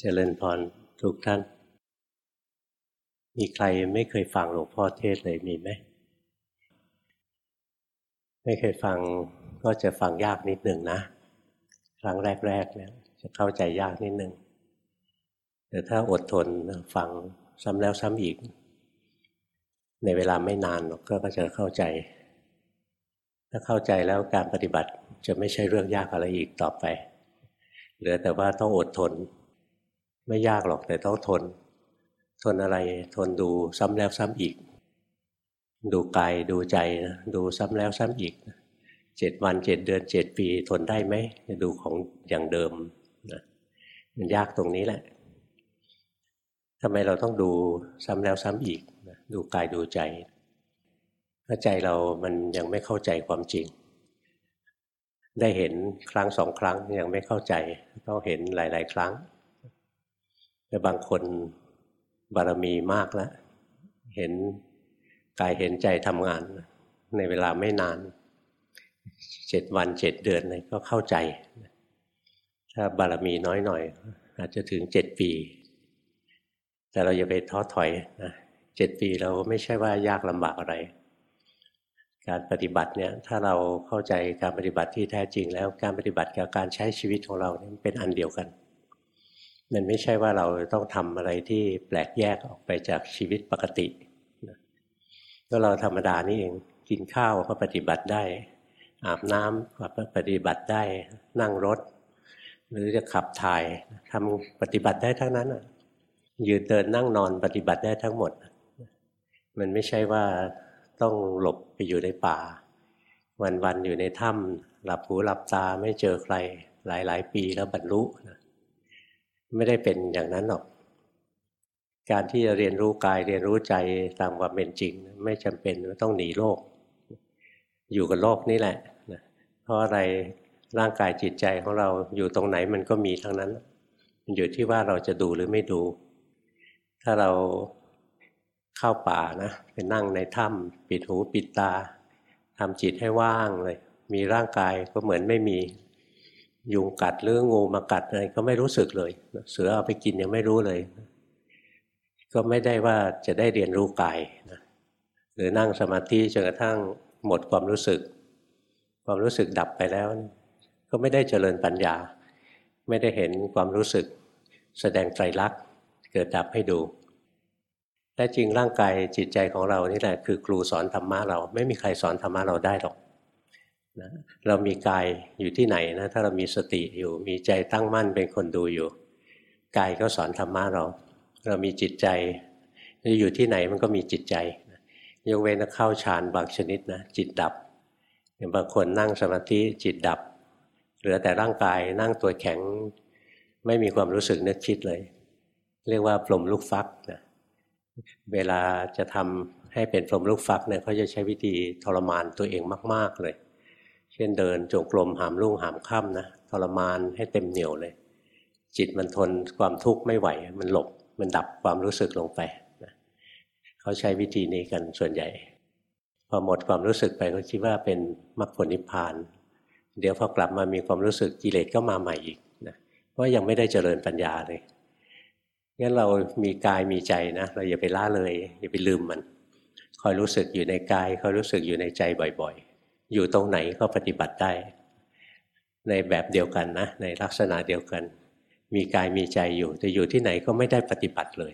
เจริญพรทุกท่าน มีใครไม่เคยฟังหลวงพ่อเทศเลยมีไหม ไม่เคยฟังก็จะฟังยากนิดหนึ่งนะ ครั้งแรกๆเนี่ยจะเข้าใจยากนิดหนึ่ง แต่ถ้าอดทนฟังซ้ำแล้วซ้ำอีก ในเวลาไม่นานก็จะเข้าใจ ถ้าเข้าใจแล้วการปฏิบัติจะไม่ใช่เรื่องยากอะไรอีกต่อไป เหลือแต่ว่าต้องอดทน ไม่ยากหรอกแต่ต้องทน ทนอะไรทนดูซ้ำแล้วซ้ำอีก ดูกายดูใจนะดูซ้ำแล้วซ้ำอีกเจ็ดวันเจ็ดเดือนเจ็ดปีทนได้ไหมจะดูของอย่างเดิมนะมันยากตรงนี้แหละทำไมเราต้องดูซ้ำแล้วซ้ำอีกนะดูกายดูใจเพราะใจเรามันยังไม่เข้าใจความจริง ได้เห็นครั้งสองครั้งยังไม่เข้าใจต้องเห็นหลาย ๆ ครั้ง แต่บางคนบารมีมากแล้ว เห็นกายเห็นใจทำงาน ในเวลาไม่นานเจ็ดวันเจ็ดเดือนเลยก็เข้าใจ ถ้าบารมีน้อยหน่อย อาจจะถึงเจ็ดปี แต่เราอย่าไปท้อถอยนะเจ็ดปีเราไม่ใช่ว่ายากลำบากอะไร การปฏิบัติเนี่ยถ้าเราเข้าใจการปฏิบัติที่แท้จริงแล้วการปฏิบัติกับการใช้ชีวิตของเราเนี่ยเป็นอันเดียวกัน มันไม่ใช่ว่าเราต้องทำอะไรที่แปลกแยกออกไปจากชีวิตปกติก็เราธรรมดานี่เองกินข้าวก็ปฏิบัติได้ อาบน้ำก็ปฏิบัติได้ นั่งรถ หรือจะขับถ่ายทำปฏิบัติได้ทั้งนั้นยืนเดินนั่งนอนปฏิบัติได้ทั้งหมด มันไม่ใช่ว่าต้องหลบไปอยู่ในป่า วันๆอยู่ในถ้ำหลับหูหลับตาไม่เจอใครหลายๆ ปีแล้วบรรลุนะ ไม่ได้เป็นอย่างนั้นหรอก การที่จะเรียนรู้กายเรียนรู้ใจตามความเป็นจริง ไม่จำเป็นต้องหนีโลก อยู่กับโลกนี่แหละเพราะอะไรร่างกายจิตใจของเราอยู่ตรงไหนมันก็มีทั้งนั้น มันอยู่ที่ว่าเราจะดูหรือไม่ดู ถ้าเราเข้าป่านะไปนั่งในถ้ำปิดหูปิดตาทำจิตให้ว่างเลย มีร่างกายก็เหมือนไม่มี ยุงกัดหรืองูมากัดอะไรก็ไม่รู้สึกเลย เสือเอาไปกินยังไม่รู้เลย ก็ไม่ได้ว่าจะได้เรียนรู้กายนะหรือนั่งสมาธิจนกระทั่งหมดความรู้สึก ความรู้สึกดับไปแล้ว ก็ไม่ได้เจริญปัญญา ไม่ได้เห็นความรู้สึก แสดงไตรลักษณ์เกิดดับให้ดูแต่จริงร่างกายจิตใจของเรานี่แหละคือครูสอนธรรมะเรา ไม่มีใครสอนธรรมะเราได้หรอก นะเรามีกายอยู่ที่ไหนนะถ้าเรามีสติอยู่มีใจตั้งมั่นเป็นคนดูอยู่กายก็สอนธรรมะเรา เรามีจิตใจอยู่ที่ไหนมันก็มีจิตใจยกเว้นเข้าฌานบางชนิดนะจิตดับอย่างบางคนนั่งสมาธิจิตดับ เหลือแต่ร่างกายนั่งตัวแข็งไม่มีความรู้สึกนึกคิดเลย เรียกว่าปลมลูกฟักนะเวลาจะทำให้เป็นปลมลูกฟักเนี่ยเขาจะใช้วิธีทรมานตัวเองมาก ๆเลย ช่นเดินจงกรมหามรุ่งหามค่ำนะทรมานให้เต็มเหนียวเลย จิตมันทนความทุกข์ไม่ไหว มันหลบมันดับความรู้สึกลงไปนะเขาใช้วิธีนี้กันส่วนใหญ่ พอหมดความรู้สึกไปเขาคิดว่าเป็นมรรคผลนิพพาน เดี๋ยวพอกลับมามีความรู้สึกกิเลสก็มาใหม่อีกนะเพราะยังไม่ได้เจริญปัญญาเลยงั้นเรามีกายมีใจนะเราอย่าไปล่าเลย อย่าไปลืมมัน คอยรู้สึกอยู่ในกายคอยรู้สึกอยู่ในใจบ่อย อยู่ตรงไหนก็ปฏิบัติได้ ในแบบเดียวกันนะ ในลักษณะเดียวกัน มีกายมีใจอยู่แต่อยู่ที่ไหนก็ไม่ได้ปฏิบัติเลย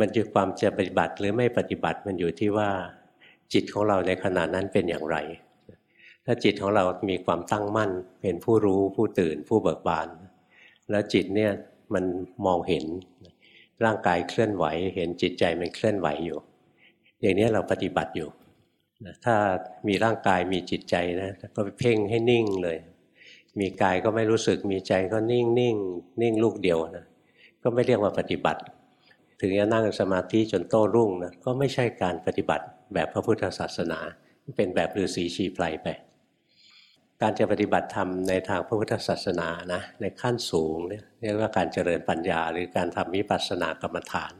มันอยู่ความจะปฏิบัติหรือไม่ปฏิบัติมันอยู่ที่ว่า จิตของเราในขณะนั้นเป็นอย่างไร ถ้าจิตของเรามีความตั้งมั่น เป็นผู้รู้ผู้ตื่นผู้เบิกบาน แล้วจิตเนี่ยมันมองเห็นร่างกายเคลื่อนไหว เห็นจิตใจมันเคลื่อนไหวอยู่ อย่างนี้เราปฏิบัติอยู่ ถ้ามีร่างกายมีจิตใจนะก็ไปเพ่งให้นิ่งเลย มีกายก็ไม่รู้สึกมีใจก็นิ่งนิ่งนิ่งลูกเดียวนะก็ไม่เรียกว่าปฏิบัติ ถึงจะนั่งสมาธิจนโต้รุ่งนะก็ไม่ใช่การปฏิบัติแบบพระพุทธศาสนา เป็นแบบฤาษีชีไพรไปการจะปฏิบัติธรรมในทางพระพุทธศาสนานะในขั้นสูงเนี่ยเรียกว่าการเจริญปัญญา หรือการทำวิปัสสนากรรมฐาน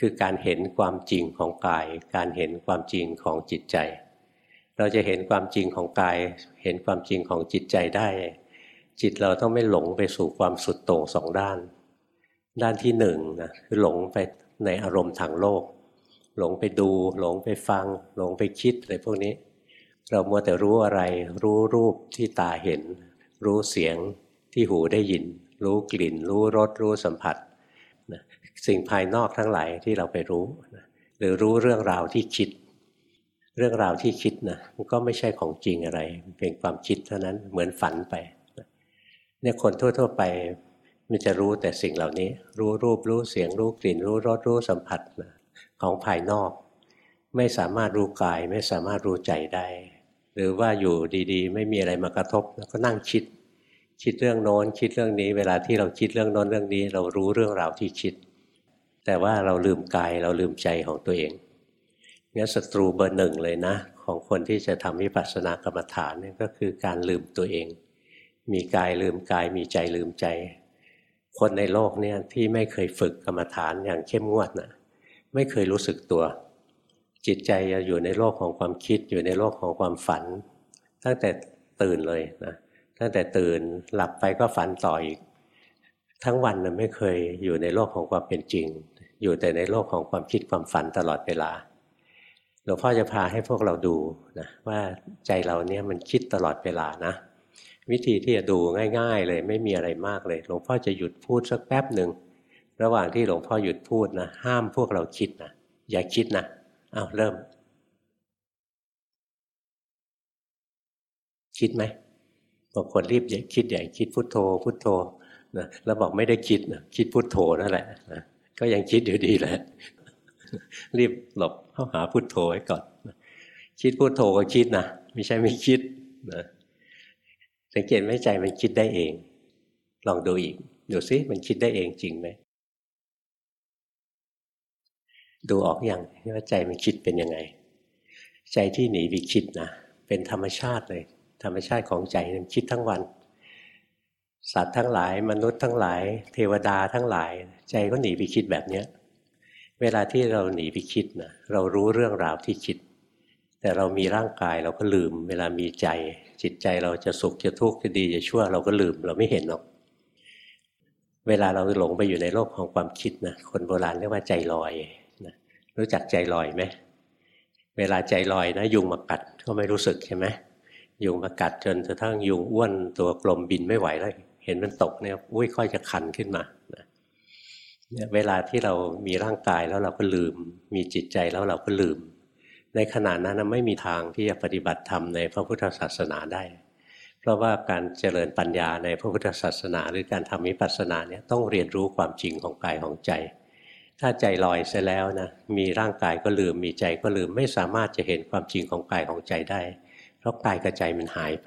คือการเห็นความจริงของกาย การเห็นความจริงของจิตใจ เราจะเห็นความจริงของกาย เห็นความจริงของจิตใจได้ จิตเราต้องไม่หลงไปสู่ความสุดโต่งสองด้าน ด้านที่หนึ่งนะคือหลงไปในอารมณ์ทางโลก หลงไปดู หลงไปฟัง หลงไปคิดอะไรพวกนี้ เรามัวแต่รู้อะไร รู้รูปที่ตาเห็น รู้เสียงที่หูได้ยิน รู้กลิ่น รู้รสรู้สัมผัส สิ่งภายนอกทั้งหลายที่เราไปรู้ หรือรู้เรื่องราวที่คิด เรื่องราวที่คิดนะมันก็ไม่ใช่ของจริงอะไรเป็นความคิดเท่านั้นเหมือนฝันไปเนี่ยคนทั่ว ๆ ไปมันจะรู้แต่สิ่งเหล่านี้ รู้รูปรู้เสียงรู้กลิ่น รู้รสรู้สัมผัสนะของภายนอก ไม่สามารถรู้กายไม่สามารถรู้ใจได้ หรือว่าอยู่ดีๆ ไม่มีอะไรมากระทบแล้วก็นั่งคิด คิดเรื่องโน้นคิดเรื่องนี้ เวลาที่เราคิดเรื่องโน้นเรื่องนี้ เรารู้เรื่องราวที่คิด แต่ว่าเราลืมกายเราลืมใจของตัวเองงั้นศัตรูเบอร์หนึ่งเลยนะ ของคนที่จะทำวิปัสสนากรรมฐานนี่ก็คือการลืมตัวเอง มีกายลืมกายมีใจลืมใจ คนในโลกเนี่ยที่ไม่เคยฝึกกรรมฐานอย่างเข้มงวดนะไม่เคยรู้สึกตัว จิตใจจะอยู่ในโลกของความคิดอยู่ในโลกของความฝัน ตั้งแต่ตื่นเลยนะตั้งแต่ตื่นหลับไปก็ฝันต่ออีก ทั้งวันนะไม่เคยอยู่ในโลกของความเป็นจริง อยู่แต่ในโลกของความคิดความฝันตลอดเวลาหลวงพ่อจะพาให้พวกเราดูนะว่าใจเราเนี่ยมันคิดตลอดเวลานะวิธีที่จะดูง่าย ๆ เลยไม่มีอะไรมากเลย หลวงพ่อจะหยุดพูดสักแป๊บหนึ่งระหว่างที่หลวงพ่อหยุดพูดนะห้ามพวกเราคิดนะอย่าคิดนะอ้าวเริ่ม คิดไหมบางคนรีบอย่าคิดใหญ่คิดพุทโธพุทโธ นะแล้วบอกไม่ได้คิดนะคิดพุทโธนั่นแหละนะก็ยังคิดอยู่ดีแหละรีบหลบเข้าหาพุทโธไว้ก่อนคิดพุทโธก็คิดนะไม่ใช่ไม่คิดนะสังเกตไหมใจมันคิดได้เอง ลองดูอีกดูซิมันคิดได้เองจริงไหมดูออกอยังว่าใจมันคิดเป็นยังไง ใจที่หนีไปคิดนะเป็นธรรมชาติเลย ธรรมชาติของใจมันคิดทั้งวัน สัตว์ทั้งหลาย มนุษย์ทั้งหลาย เทวดาทั้งหลาย ใจก็หนีไปคิดแบบเนี้ยเวลาที่เราหนีไปคิดนะเรารู้เรื่องราวที่คิด แต่เรามีร่างกายเราก็ลืม เวลามีใจ จิตใจเราจะสุขจะทุกข์จะดีจะชั่ว เราก็ลืมเราไม่เห็นหรอก เวลาเราหลงไปอยู่ในโลกของความคิดนะคนโบราณเรียกว่าใจลอยนะรู้จักใจลอยไหมเวลาใจลอยนะ ยุงมากัดก็ไม่รู้สึกใช่ไหมยุงมากัดจนกระทั่งยุงอ้วนตัวกลมบินไม่ไหวแล้ว เห็นมันตกเนี่ยอุ้ยค่อยจะคันขึ้นมาเนี่ยเวลาที่เรามีร่างกายแล้วเราก็ลืม มีจิตใจแล้วเราก็ลืม ในขณะนั้นไม่มีทางที่จะปฏิบัติธรรมในพระพุทธศาสนาได้ เพราะว่าการเจริญปัญญาในพระพุทธศาสนา หรือการทำวิปัสสนาเนี่ยต้องเรียนรู้ความจริงของกายของใจ ถ้าใจลอยเสียแล้วนะมีร่างกายก็ลืมมีใจก็ลืมไม่สามารถจะเห็นความจริงของกายของใจได้ เพราะกายกับใจมันหายไป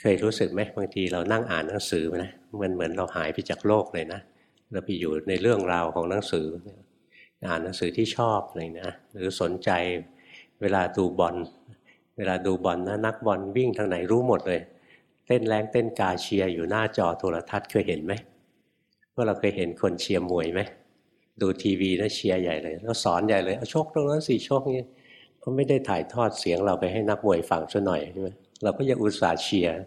เคยรู้สึกไหมบางทีเรานั่งอ่านหนังสือนะมันเหมือนเราหายไปจากโลกเลยนะเราไปอยู่ในเรื่องราวของหนังสือ อ่านหนังสือที่ชอบอะไรนะหรือสนใจเวลาดูบอลเวลาดูบอลนะนักบอลวิ่งทางไหนรู้หมดเลย เต้นแรงเต้นกาเชียร์อยู่หน้าจอโทรทัศน์เคยเห็นไหมพวกเราเคยเห็นคนเชียร์มวยไหมดูทีวีแล้วเชียร์ใหญ่เลย แล้วสอนใหญ่เลยเอาชกตรงนั้นสี่ชกนี้เขาไม่ได้ถ่ายทอดเสียงเราไปให้นักมวยฟังซะหน่อยใช่ไหม เราก็ยังอุตส่าห์เชียร์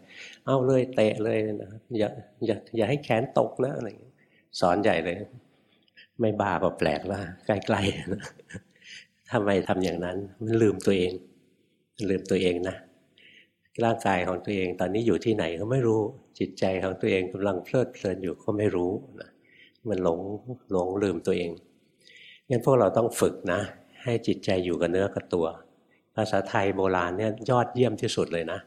เอาเลยเตะเลยนะอย่าอย่าอย่าให้แขนตกนะอะไรสอนใหญ่เลย ไม่บ้าก็แปลกละใกล้ๆทำไมทำอย่างนั้น มันลืมตัวเอง ลืมตัวเองนะร่างกายของตัวเองตอนนี้อยู่ที่ไหนก็ไม่รู้จิตใจของตัวเองกำลังเพลิดเพลินอยู่ก็ไม่รู้นะมันหลงหลงลืมตัวเองงั้นพวกเราต้องฝึกนะ ให้จิตใจอยู่กับเนื้อกับตัว ภาษาไทยโบราณเนี่ยยอดเยี่ยมที่สุดเลยนะ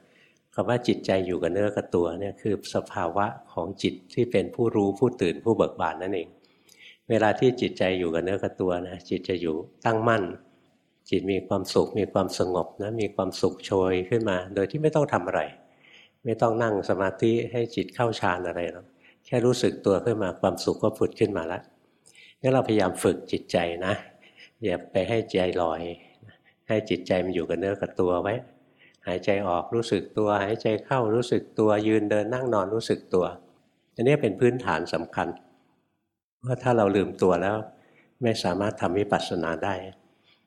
คำว่าจิตใจอยู่กับเนื้อกับตัวเนี่ยคือสภาวะของจิตที่เป็นผู้รู้ผู้ตื่นผู้เบิกบานนั่นเอง เวลาที่จิตใจอยู่กับเนื้อกับตัวนะจิตจะอยู่ตั้งมั่น จิตมีความสุขมีความสงบนะมีความสุขโชยขึ้นมา โดยที่ไม่ต้องทำอะไร ไม่ต้องนั่งสมาธิให้จิตเข้าฌานอะไรหรอกแค่รู้สึกตัวขึ้นมาความสุขก็ผุดขึ้นมาแล้วงั้นเราพยายามฝึกจิตใจนะอย่าไปให้ใจลอย ให้จิตใจมันอยู่กับเนื้อกับตัวไว้ หายใจออกรู้สึกตัว หายใจเข้ารู้สึกตัวยืนเดินนั่งนอนรู้สึกตัวอันนี้เป็นพื้นฐานสำคัญว่าถ้าเราลืมตัวแล้ว ไม่สามารถทำวิปัสสนาได้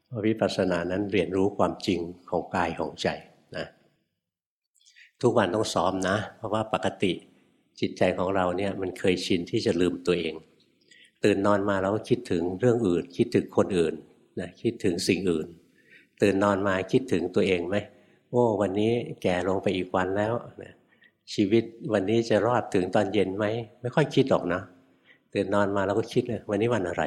เพราะวิปัสสนานั้นเรียนรู้ความจริงของกายของใจนะทุกวันต้องซ้อมนะ เพราะว่าปกติจิตใจของเราเนี่ยมันเคยชินที่จะลืมตัวเอง ตื่นนอนมาเราก็คิดถึงเรื่องอื่น คิดถึงคนอื่นนะคิดถึงสิ่งอื่น ตื่นนอนมาคิดถึงตัวเองไหมโอ้วันนี้แก่ลงไปอีกวันแล้วนะชีวิตวันนี้จะรอดถึงตอนเย็นไหมไม่ค่อยคิดหรอกนะตื่นนอนมาเราก็คิดเลยวันนี้วันอะไร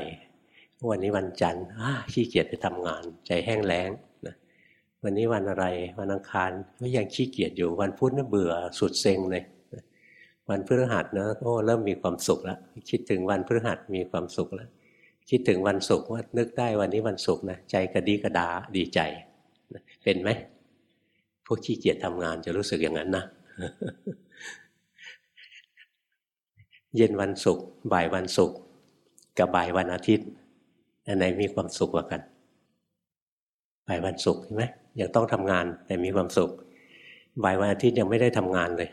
วันนี้วันจันทร์ขี้เกียจไปทำงาน ใจแห้งแล้งนะวันนี้วันอะไร วันอังคารก็ยังขี้เกียจอยู่ วันพุธน่ะเบื่อสุดเซ็งเลยวันพฤหัสเนะโอ้เริ่มมีความสุขแล้วคิดถึงวันพฤหัสมีความสุขแล้ว คิดถึงวันศุกร์ว่านึกได้วันนี้วันศุกร์นะใจกระดีกระดาดีใจ เป็นไหมพวกขี้เกียจทำงานจะรู้สึกอย่างนั้นนะเย็นวันศุกร์บ่ายวันศุกร์กับบ่ายวันอาทิตย์อันไหนมีความสุขกว่ากัน บ่ายวันศุกร์ใช่ไหมยังต้องทำงานแต่มีความสุข บ่ายวันอาทิตย์ยังไม่ได้ทำงานเลย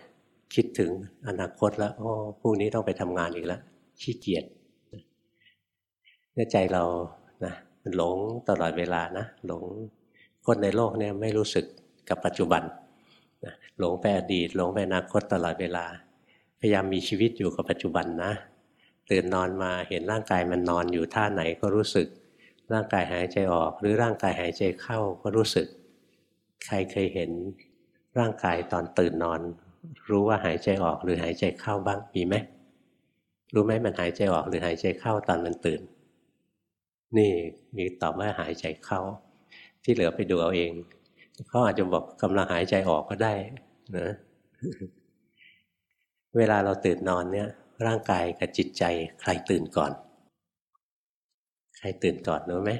คิดถึงอนาคตแล้วโอ้พรุ่งนี้ต้องไปทำงานอีกแล้วขี้เกียจ เนื้อใจเรานะมันหลงตลอดเวลานะหลงคนในโลกเนี่ยไม่รู้สึกกับปัจจุบันหลงไปอดีต หลงไปอนาคตตลอดเวลา พยายามมีชีวิตอยู่กับปัจจุบันนะตื่นนอนมาเห็นร่างกายมันนอนอยู่ท่าไหนก็รู้สึก ร่างกายหายใจออก หรือร่างกายหายใจเข้าก็รู้สึก ใครเคยเห็นร่างกายตอนตื่นนอน รู้ว่าหายใจออกหรือหายใจเข้าบ้างมีไหมรู้ไหมมันหายใจออกหรือหายใจเข้าตอนมันตื่น นี่มีตอบว่าหายใจเข้า ที่เหลือไปดูเอาเองเขาอาจจะบอกกำลังหายใจออกก็ได้นะเวลาเราตื่นนอนเนี่ย ร่างกายกับจิตใจ ใครตื่นก่อน ใครตื่นก่อนรู้ไหม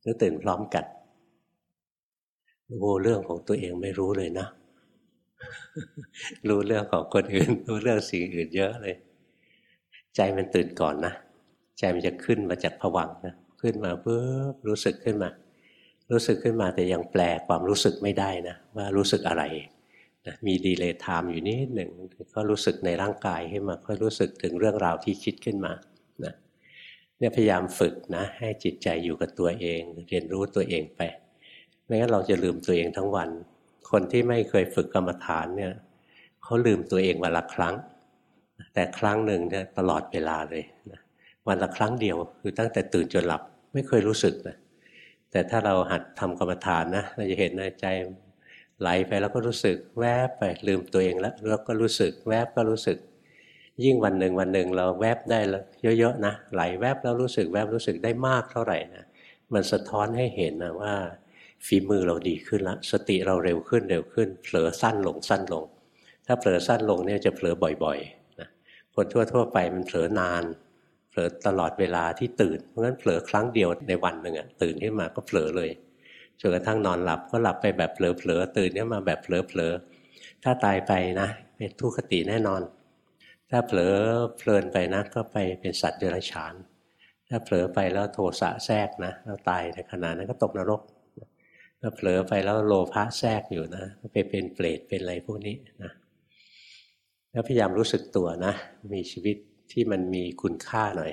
หรือตื่นพร้อมกันโอ้เรื่องของตัวเองไม่รู้เลยนะรู้เรื่องของคนอื่น รู้เรื่องสิ่งอื่นเยอะเลย ใจมันตื่นก่อนนะ ใจมันจะขึ้นมาจากผวังนะขึ้นมาเพื่อรู้สึกขึ้นมา รู้สึกขึ้นมาแต่ยังแปลความรู้สึกไม่ได้นะว่ารู้สึกอะไรนะมีดีเลย์ไทม์อยู่นิดหนึ่งก็รู้สึกในร่างกายขึ้นมาค่อยรู้สึกถึงเรื่องราวที่คิดขึ้นมานะเนี่ยพยายามฝึกนะ ให้จิตใจอยู่กับตัวเอง เรียนรู้ตัวเองไปไม่งั้นเราจะลืมตัวเองทั้งวัน คนที่ไม่เคยฝึกกรรมฐานเนี่ยเขาลืมตัวเองวันละครั้ง แต่ครั้งหนึ่งเนี่ยตลอดเวลาเลยนะ วันละครั้งเดียว คือตั้งแต่ตื่นจนหลับไม่เคยรู้สึกนะแต่ถ้าเราหัดทำกรรมฐานนะเราจะเห็นในใจไหลไปแล้วก็รู้สึก แวบไปลืมตัวเองแล้วแล้วก็รู้สึก แวบก็รู้สึก ยิ่งวันหนึ่งวันหนึ่งเราแวบได้แล้วเยอะๆนะไหลแวบแล้วรู้สึก แวบรู้สึกได้มากเท่าไหร่นะมันสะท้อนให้เห็นนะว่าฝีมือเราดีขึ้นละสติเราเร็วขึ้นเร็วขึ้นเผลอสั้นลงสั้นลง ถ้าเผลอสั้นลงเนี่ยจะเผลอบ่อยๆนะคนทั่วๆไปมันเผลอนาน ผลอตลอดเวลาที่ตื่น เพราะงั้นเผลอครั้งเดียวในวันหนึ่งอะตื่นขึ้นมาก็เผลอเลยจนกระทั่งนอนหลับก็หลับไปแบบเผลอๆตื่นขึ้นมาแบบเผลอๆถ้าตายไปนะเป็นทุกขติแน่นอน ถ้าเผลอเพลินไปนะก็ไปเป็นสัตว์เดรัจฉาน ถ้าเผลอไปแล้วโทสะแทรกนะแล้วตายในขณะนั้นก็ตกนรกถ้าเผลอไปแล้วโลภะแทรกอยู่นะก็ไปเป็นเปรตเป็นอะไรพวกนี้นะแล้วพยายามรู้สึกตัวนะ มีชีวิต ที่มันมีคุณค่าหน่อย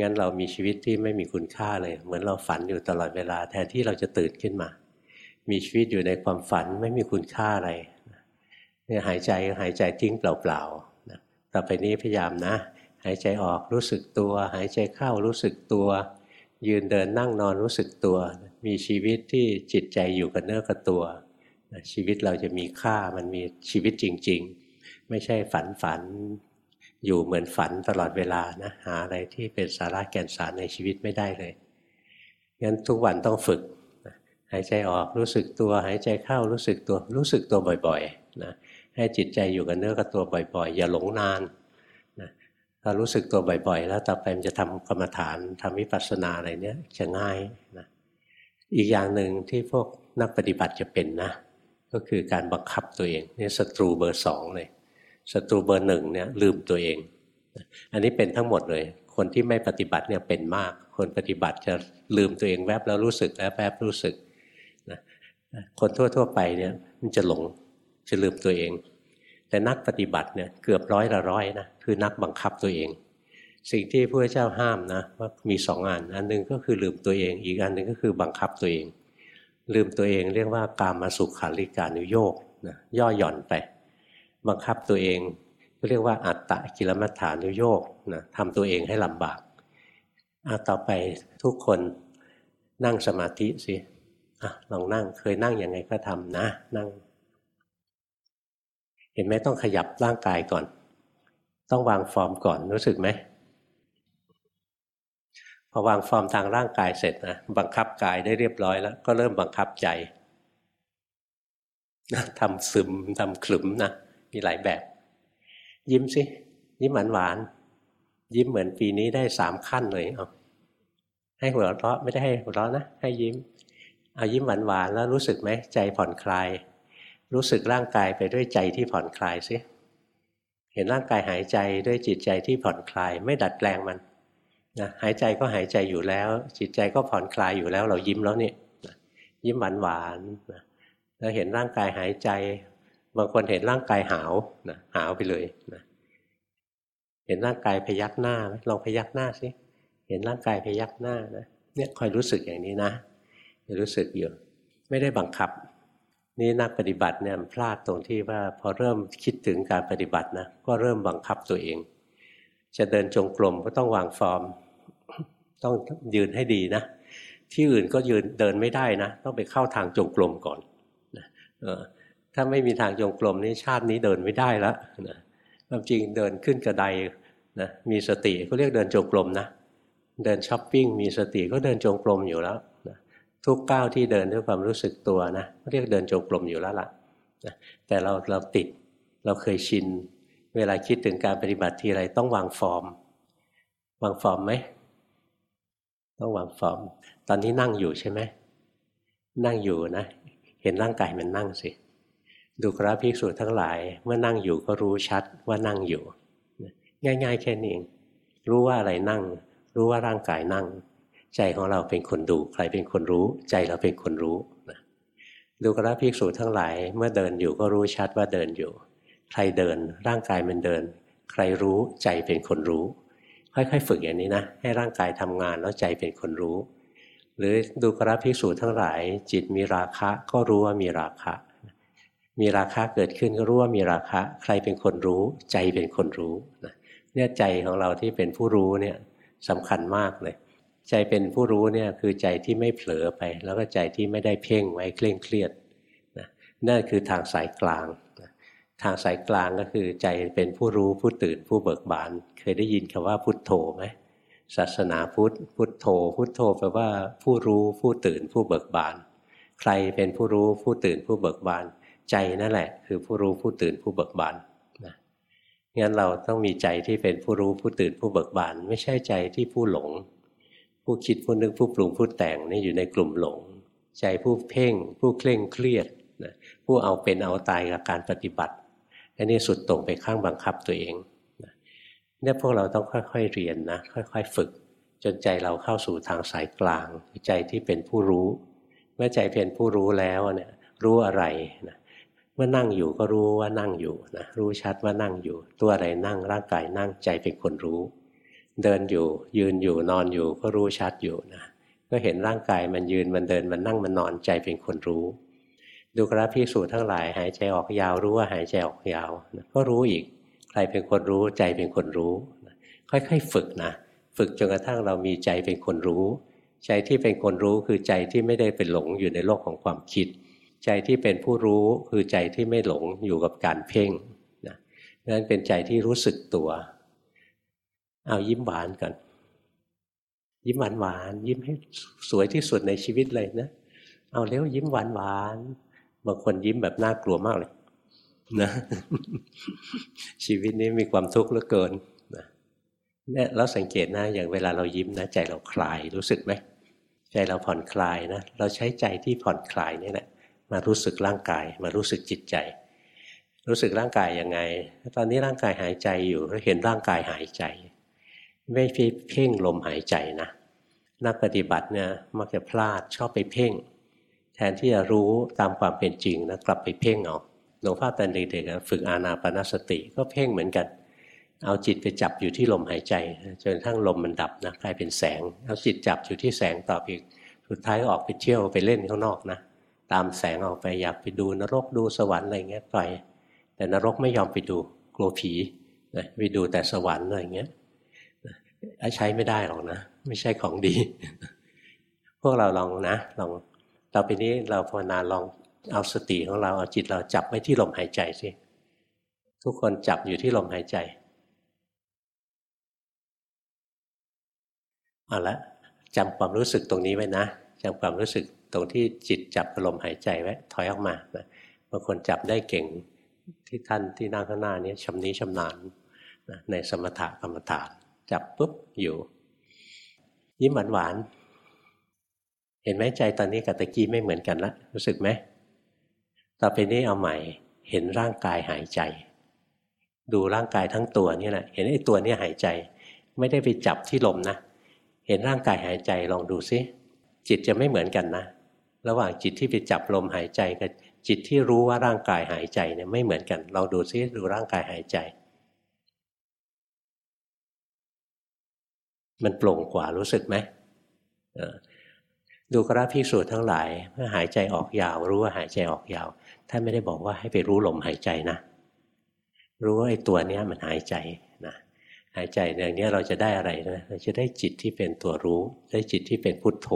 งั้นเรามีชีวิตที่ไม่มีคุณค่าเลย เหมือนเราฝันอยู่ตลอดเวลาแทนที่เราจะตื่นขึ้นมา มีชีวิตอยู่ในความฝันไม่มีคุณค่าอะไรเนี่ยหายใจหายใจทิ้งเปล่าๆต่อไปนี้พยายามนะ หายใจออกรู้สึกตัว หายใจเข้ารู้สึกตัว ยืนเดินนั่งนอนรู้สึกตัว มีชีวิตที่จิตใจอยู่กับเนื้อกับตัว ชีวิตเราจะมีค่ามันมีชีวิตจริง ๆ ไม่ใช่ฝันฝัน อยู่เหมือนฝันตลอดเวลานะหาอะไรที่เป็นสาระแก่นสารในชีวิตไม่ได้เลยงั้นทุกวันต้องฝึกหายใจออกรู้สึกตัว หายใจเข้ารู้สึกตัวรู้สึกตัวบ่อยๆนะให้จิตใจอยู่กับเนื้อกับตัวบ่อย ๆ อย่าหลงนานนะถ้ารู้สึกตัวบ่อย ๆ แล้วต่อไปมันจะทำกรรมฐานทำวิปัสสนาอะไรเนี้ยจะง่ายนะอีกอย่างหนึ่งที่พวกนักปฏิบัติจะเป็นนะ ก็คือการบังคับตัวเองนี่ศัตรูเบอร์สองเลย ศัตรูเบอร์หนึ่งเนี่ยลืมตัวเอง อันนี้เป็นทั้งหมดเลย คนที่ไม่ปฏิบัติเนี่ยเป็นมาก คนปฏิบัติจะลืมตัวเองแวบแล้วรู้สึกแล้วแวบรู้สึกนะคนทั่วๆไปเนี่ยมันจะหลงจะลืมตัวเอง แต่นักปฏิบัติเนี่ยเกือบร้อยละร้อยนะคือนักบังคับตัวเอง สิ่งที่พระเจ้าห้ามนะว่ามีสองอันอันนึงก็คือลืมตัวเอง อีกอันหนึ่งก็คือบังคับตัวเอง ลืมตัวเองเรียกว่ากามาสุขาริการุโยกนะย่อหย่อนไป บังคับตัวเองเรียกว่าอัตตะกิลมัฏฐานุโยกนะทำตัวเองให้ลำบากเอาต่อไปทุกคนนั่งสมาธิสิอะลองนั่งเคยนั่งยังไงก็ทำนะ นั่ง เห็นไหมต้องขยับร่างกายก่อน ต้องวางฟอร์มก่อนรู้สึกไหมพอวางฟอร์มทางร่างกายเสร็จนะบังคับกายได้เรียบร้อยแล้ว ก็เริ่มบังคับใจทำซึมทำขลุ่มนะ มีหลายแบบ ยิ้มสิ ยิ้มหวานหวานยิ้มเหมือนปีนี้ได้สามขั้นเลยเอาให้หัวเราะไม่ได้ให้หัวเราะนะ ให้ยิ้ม เอายิ้มหวานหวานแล้วรู้สึกไหมใจผ่อนคลาย รู้สึกร่างกายไปด้วยใจที่ผ่อนคลายสิเห็นร่างกายหายใจด้วยจิตใจที่ผ่อนคลาย ไม่ดัดแปลงมันนะหายใจก็หายใจอยู่แล้ว จิตใจก็ผ่อนคลายอยู่แล้ว เรายิ้มแล้วนี่ยิ้มหวานหวานนะแล้วเห็นร่างกายหายใจ บางคนเห็นร่างกายหาวนะหาวไปเลยนะเห็นร่างกายพยักหน้าไหมลองพยักหน้าสิเห็นร่างกายพยักหน้านะเนี่ยคอยรู้สึกอย่างนี้นะรู้สึกอยู่ไม่ได้บังคับ นี่นักปฏิบัติเนี่ยพลาดตรงที่ว่าพอเริ่มคิดถึงการปฏิบัตินะก็เริ่มบังคับตัวเอง จะเดินจงกรมก็ต้องวางฟอร์ม ต้องยืนให้ดีนะที่อื่นก็ยืนเดินไม่ได้นะ ต้องไปเข้าทางจงกรมก่อนนะ ถ้าไม่มีทางจงกรมนี่ชาตินี้เดินไม่ได้แล้วนะความจริงเดินขึ้นกระไดนะมีสติก็เรียกเดินจงกรมนะเดินช้อปปิ้งมีสติก็เดินจงกรมอยู่แล้วนะทุกก้าวที่เดินด้วยความรู้สึกตัวนะเรียกเดินจงกรมอยู่แล้วล่ะนะแต่เราเราติดเราเคยชิน เวลาคิดถึงการปฏิบัติทีไรต้องวางฟอร์ม วางฟอร์มไหมต้องวางฟอร์ม ตอนนี้นั่งอยู่ใช่ไหมนั่งอยู่นะ เห็นร่างกายมันนั่งสิ ดูกราภิกษุทั้งหลาย เมื่อนั่งอยู่ก็รู้ชัดว่านั่งอยู่ ง่ายๆแค่นี้เองรู้ว่าอะไรนั่ง รู้ว่าร่างกายนั่ง ใจของเราเป็นคนดูใครเป็นคนรู้ ใจเราเป็นคนรู้นะดูกราภิกษุทั้งหลาย เมื่อเดินอยู่ก็รู้ชัดว่าเดินอยู่ ใครเดิน ร่างกายมันเดิน ใครรู้ใจเป็นคนรู้ ค่อยๆ ฝึกอย่างนี้นะ ให้ร่างกายทำงานแล้วใจเป็นคนรู้ หรือดูกราภิกษุทั้งหลาย จิตมีราคะก็รู้ว่ามีราคะ มีราคะเกิดขึ้นก็รู้ว่ามีราคะ ใครเป็นคนรู้ ใจเป็นคนรู้นะเนี่ยใจของเราที่เป็นผู้รู้เนี่ยสำคัญมากเลยใจเป็นผู้รู้เนี่ยคือใจที่ไม่เผลอไป แล้วก็ใจที่ไม่ได้เพ่งไว้เคร่งเครียดนะนั่นคือทางสายกลางนะทางสายกลางก็คือใจเป็นผู้รู้ผู้ตื่นผู้เบิกบาน เคยได้ยินคำว่าพุทโธไหมศาสนาพุทธพุทโธ พุทโธแปลว่าผู้รู้ผู้ตื่นผู้เบิกบาน ใครเป็นผู้รู้ผู้ตื่นผู้เบิกบาน ใจนั่นแหละ คือผู้รู้ผู้ตื่นผู้เบิกบานนะงั้นเราต้องมีใจที่เป็นผู้รู้ผู้ตื่นผู้เบิกบาน ไม่ใช่ใจที่ผู้หลง ผู้คิดผู้นึกผู้ปรุงผู้แต่งนี่อยู่ในกลุ่มหลง ใจผู้เพ่ง ผู้เคร่งเครียดนะผู้เอาเป็นเอาตายกับการปฏิบัติอันนี้สุดตรงไปข้างบังคับตัวเองเนี่ยพวกเราต้องค่อยๆเรียนนะค่อยๆฝึก จนใจเราเข้าสู่ทางสายกลาง ใจที่เป็นผู้รู้ เมื่อใจเป็นผู้รู้แล้วเนี่ยรู้อะไรนะ เมื่อนั่งอยู่ก็รู้ว่านั่งอยู่นะรู้ชัดว่านั่งอยู่ ตัวอะไรนั่งร่างกายนั่งใจเป็นคนรู้ เดินอยู่ยืนอยู่นอนอยู่ก็รู้ชัดอยู่นะก็เห็นร่างกายมันยืนมันเดินมันนั่งมันนอนใจเป็นคนรู้ ดูกราพิสูจน์ทั้งหลายหายใจออกยาวรู้ว่าหายใจออกยาวก็รู้อีก ใครเป็นคนรู้ใจเป็นคนรู้ ค่อยๆฝึกนะฝึกจนกระทั่งเรามีใจเป็นคนรู้ ใจที่เป็นคนรู้คือใจที่ไม่ได้เป็นหลงอยู่ในโลกของความคิด ใจที่เป็นผู้รู้คือใจที่ไม่หลงอยู่กับการเพ่งนะนั่นเป็นใจที่รู้สึกตัว เอายิ้มหวานกันยิ้มหวานหวานยิ้มให้สวยที่สุดในชีวิตเลยนะ เอาเร็วยิ้มหวานหวานบางคนยิ้มแบบน่ากลัวมากเลยนะ ชีวิตนี้มีความทุกข์เหลือเกินนะเนี่ยเราสังเกตนะอย่างเวลาเรายิ้มนะ ใจเราคลายรู้สึกไหมใจเราผ่อนคลายนะ เราใช้ใจที่ผ่อนคลายนี่แหละ มารู้สึกร่างกาย มารู้สึกจิตใจ รู้สึกร่างกายยังไง ตอนนี้ร่างกายหายใจอยู่เราเห็นร่างกายหายใจ ไม่ไปเพ่งลมหายใจนะ นักปฏิบัติเนี่ยมักจะพลาดชอบไปเพ่ง แทนที่จะรู้ตามความเป็นจริงนะกลับไปเพ่งเอาหลวงพ่อตอนเด็กๆฝึกอานาปนสติก็เพ่งเหมือนกัน เอาจิตไปจับอยู่ที่ลมหายใจ จนทั้งลมมันดับนะกลายเป็นแสง เอาจิตจับอยู่ที่แสงต่ออีกสุดท้ายก็ออกไปเที่ยวไปเล่นข้างนอกนะ ตามแสงออกไปอยากไปดูนรกดูสวรรค์อะไรเงี้ยปล่อย แต่นรกไม่ยอมไปดูกลัวผีนะไปดูแต่สวรรค์อะไรเงี้ยใช้ไม่ได้หรอกนะ ไม่ใช่ของดี พวกเราลองนะลองต่อไปนี้เราภาวนาลองเอาสติของเราเอาจิตเราจับไว้ที่ลมหายใจสิทุกคนจับอยู่ที่ลมหายใจเอาละจำความรู้สึกตรงนี้ไว้นะจำความรู้สึก ตรงที่จิตจับลมหายใจไว้ถอยออกมานะบางคนจับได้เก่งที่ท่านที่นั่งข้างหน้านี้ชำนี้ชำนาญนะในสมถะกรรมฐานจับปุ๊บอยู่ ยิ้มหวานหวานเห็นไหมใจตอนนี้กับตะกี้ไม่เหมือนกันละรู้สึกไหมต่อไปนี้เอาใหม่เห็นร่างกายหายใจ ดูร่างกายทั้งตัวนี่แหละเห็นไอ้ตัวนี้หายใจ ไม่ได้ไปจับที่ลมนะ เห็นร่างกายหายใจลองดูซิจิตจะไม่เหมือนกันนะ ระหว่างจิตที่ไปจับลมหายใจกับจิตที่รู้ว่าร่างกายหายใจเนี่ยไม่เหมือนกัน เราดูซิดูร่างกายหายใจ มันโปร่งกว่ารู้สึกไหมดูกราภิกษุทั้งหลายเมื่อหายใจออกยาว รู้ว่าหายใจออกยาวท่านไม่ได้บอกว่าให้ไปรู้ลมหายใจนะ รู้ว่าไอ้ตัวเนี้ยมันหายใจนะหายใจอย่างนี้เราจะได้อะไรนะเราจะได้จิตที่เป็นตัวรู้ ได้จิตที่เป็นพุทโธ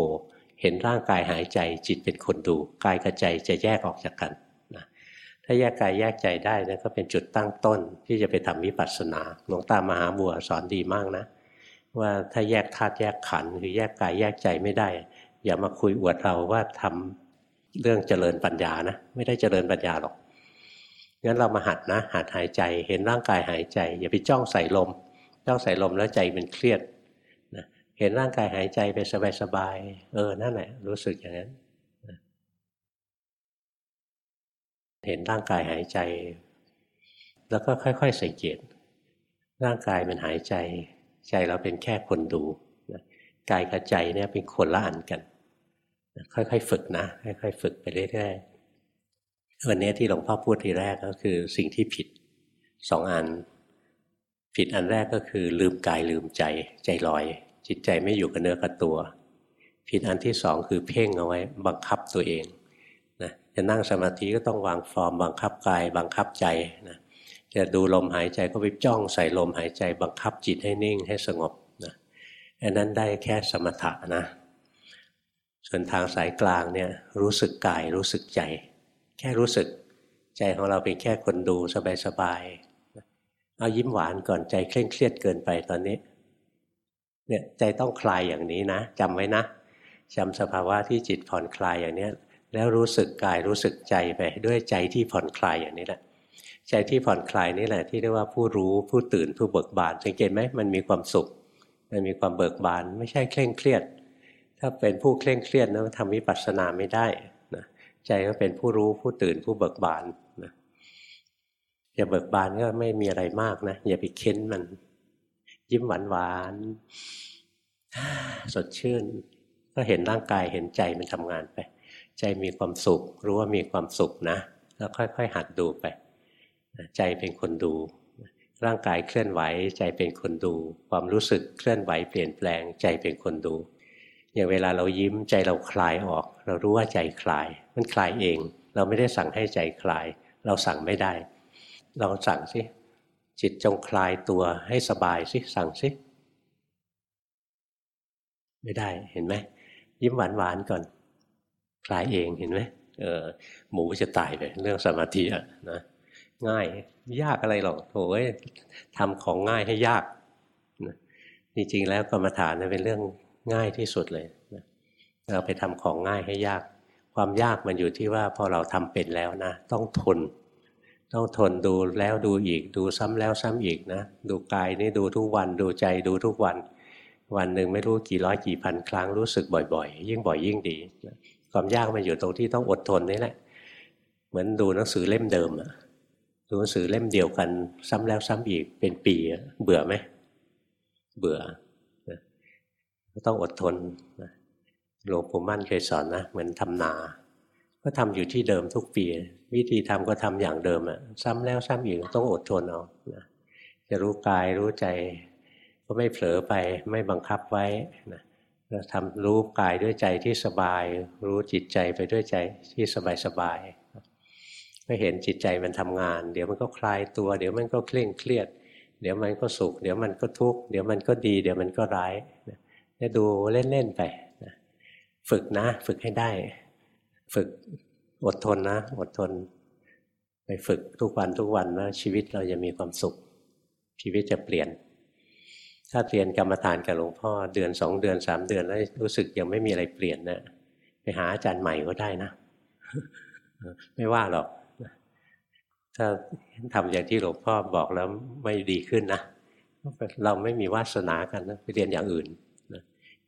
เห็นร่างกายหายใจ จิตเป็นคนดูกายกับใจจะแยกออกจากกันนะถ้าแยกกายแยกใจได้นะก็เป็นจุดตั้งต้นที่จะไปทำวิปัสสนาหลวงตามหาบัวสอนดีมากนะ ว่าถ้าแยกธาตุแยกขันธ์คือแยกกายแยกใจไม่ได้ อย่ามาคุยอวดเราว่าทำเรื่องเจริญปัญญานะ ไม่ได้เจริญปัญญาหรอกงั้นเรามาหัดนะหัดหายใจเห็นร่างกายหายใจ อย่าไปจ้องใส่ลมจ้องใส่ลมแล้วใจมันเครียด เห็นร่างกายหายใจไปสบายๆเออนั่นแหละรู้สึกอย่างนั้นเห็นร่างกายหายใจ แล้วก็ค่อยๆสังเกตร่างกายมันหายใจ ใจเราเป็นแค่คนดูกายกับใจเนี่ยเป็นคนละอันกัน ค่อยๆฝึกนะ ค่อยๆฝึกไปเรื่อยๆวันนี้ที่หลวงพ่อพูดทีแรกก็คือสิ่งที่ผิดสองอัน ผิดอันแรกก็คือลืมกายลืมใจใจลอย จิตใจไม่อยู่กับเนื้อกับตัว ผิดอันที่สองคือเพ่งเอาไว้บังคับตัวเองนะจะนั่งสมาธิก็ต้องวางฟอร์มบังคับกาย บังคับใจนะจะดูลมหายใจก็ไปจ้องใส่ลมหายใจ บังคับจิตให้นิ่งให้สงบนะอันนั้นได้แค่สมถะนะ ส่วนทางสายกลางเนี่ยรู้สึกกายรู้สึกใจ แค่รู้สึกใจของเราเป็นแค่คนดูสบายๆเอายิ้มหวานก่อนใจเคร่งเครียดเกินไปตอนนี้ เนี่ยใจต้องคลายอย่างนี้นะจำไว้นะจำสภาวะที่จิตผ่อนคลายอย่างนี้แล้วรู้สึกกายรู้สึกใจไปด้วยใจที่ผ่อนคลายอย่างนี้แหละ ใจที่ผ่อนคลายนี่แหละ ที่เรียกว่าผู้รู้ผู้ตื่นผู้เบิกบาน สังเกตไหมมันมีความสุข มันมีความเบิกบาน ไม่ใช่เคร่งเครียด ถ้าเป็นผู้เคร่งเครียดนะทำวิปัสสนาไม่ได้นะใจก็เป็นผู้รู้ผู้ตื่นผู้เบิกบานนะจะเบิกบานก็ไม่มีอะไรมากนะอย่าไปเค้นมัน ยิ้มหวานหวานสดชื่น ก็เห็นร่างกายเห็นใจมันทำงานไป ใจมีความสุข รู้ว่ามีความสุขนะ แล้วค่อยๆหัดดูไป ใจเป็นคนดู ร่างกายเคลื่อนไหว ใจเป็นคนดู ความรู้สึกเคลื่อนไหวเปลี่ยนแปลง ใจเป็นคนดู อย่างเวลาเรายิ้มใจเราคลายออก เรารู้ว่าใจคลาย มันคลายเอง เราไม่ได้สั่งให้ใจคลาย เราสั่งไม่ได้ลองสั่งสิ จิตจงคลายตัวให้สบายสิสั่งสิไม่ได้เห็นไหมยิ้มหวานหวานก่อน คลายเองเห็นไหมเออหมูจะตายไปเรื่องสมาธิอะนะง่ายยากอะไรหรอกโอ้ยทำของง่ายให้ยากนะจริงๆแล้วกรรมฐานเป็นเรื่องง่ายที่สุดเลยนะเราไปทำของง่ายให้ยาก ความยากมันอยู่ที่ว่าพอเราทำเป็นแล้วนะ ต้องทน ต้องทนดูแล้วดูอีก ดูซ้ำแล้วซ้ำอีกนะดูกายนี่ดูทุกวันดูใจดูทุกวัน วันหนึ่งไม่รู้กี่ร้อยกี่พันครั้งรู้สึกบ่อยๆ ยิ่งบ่อยยิ่งดีความยากมันอยู่ตรงที่ต้องอดทนนี่แหละ เหมือนดูหนังสือเล่มเดิมอะดูหนังสือเล่มเดียวกัน ซ้ำแล้วซ้ำอีกเป็นปีเบื่อไหมเบื่อต้องอดทนหลวงปู่มั่นเคยสอนนะเหมือนทำนา ก็ทำอยู่ที่เดิมทุกปี วิธีทำก็ทำอย่างเดิมอะซ้ำแล้วซ้ำอีกต้องอดทนเอานะจะรู้กายรู้ใจ ก็ไม่เผลอไปไม่บังคับไว้นะเราทำรู้กายด้วยใจที่สบาย รู้จิตใจไปด้วยใจที่สบายสบายก็เห็นจิตใจมันทำงาน เดี๋ยวมันก็คลายตัว เดี๋ยวมันก็เคร่งเครียด เดี๋ยวมันก็สุข เดี๋ยวมันก็ทุกข์เดี๋ยวมันก็ดี เดี๋ยวมันก็ร้ายจะดูเล่นๆไปฝึกนะ ฝึกให้ได้ ฝึกอดทนนะ อดทน ไปฝึกทุกวันทุกวันนะชีวิตเราจะมีความสุข ชีวิตจะเปลี่ยน ถ้าเรียนกรรมฐานกับหลวงพ่อเดือนสองเดือนสามเดือนแล้วรู้สึกยังไม่มีอะไรเปลี่ยนนะไปหาอาจารย์ใหม่ก็ได้นะ ไม่ว่าหรอกถ้าทำอย่างที่หลวงพ่อบอกแล้วไม่ดีขึ้นนะเราไม่มีวาสนากันนะไปเรียนอย่างอื่นนะ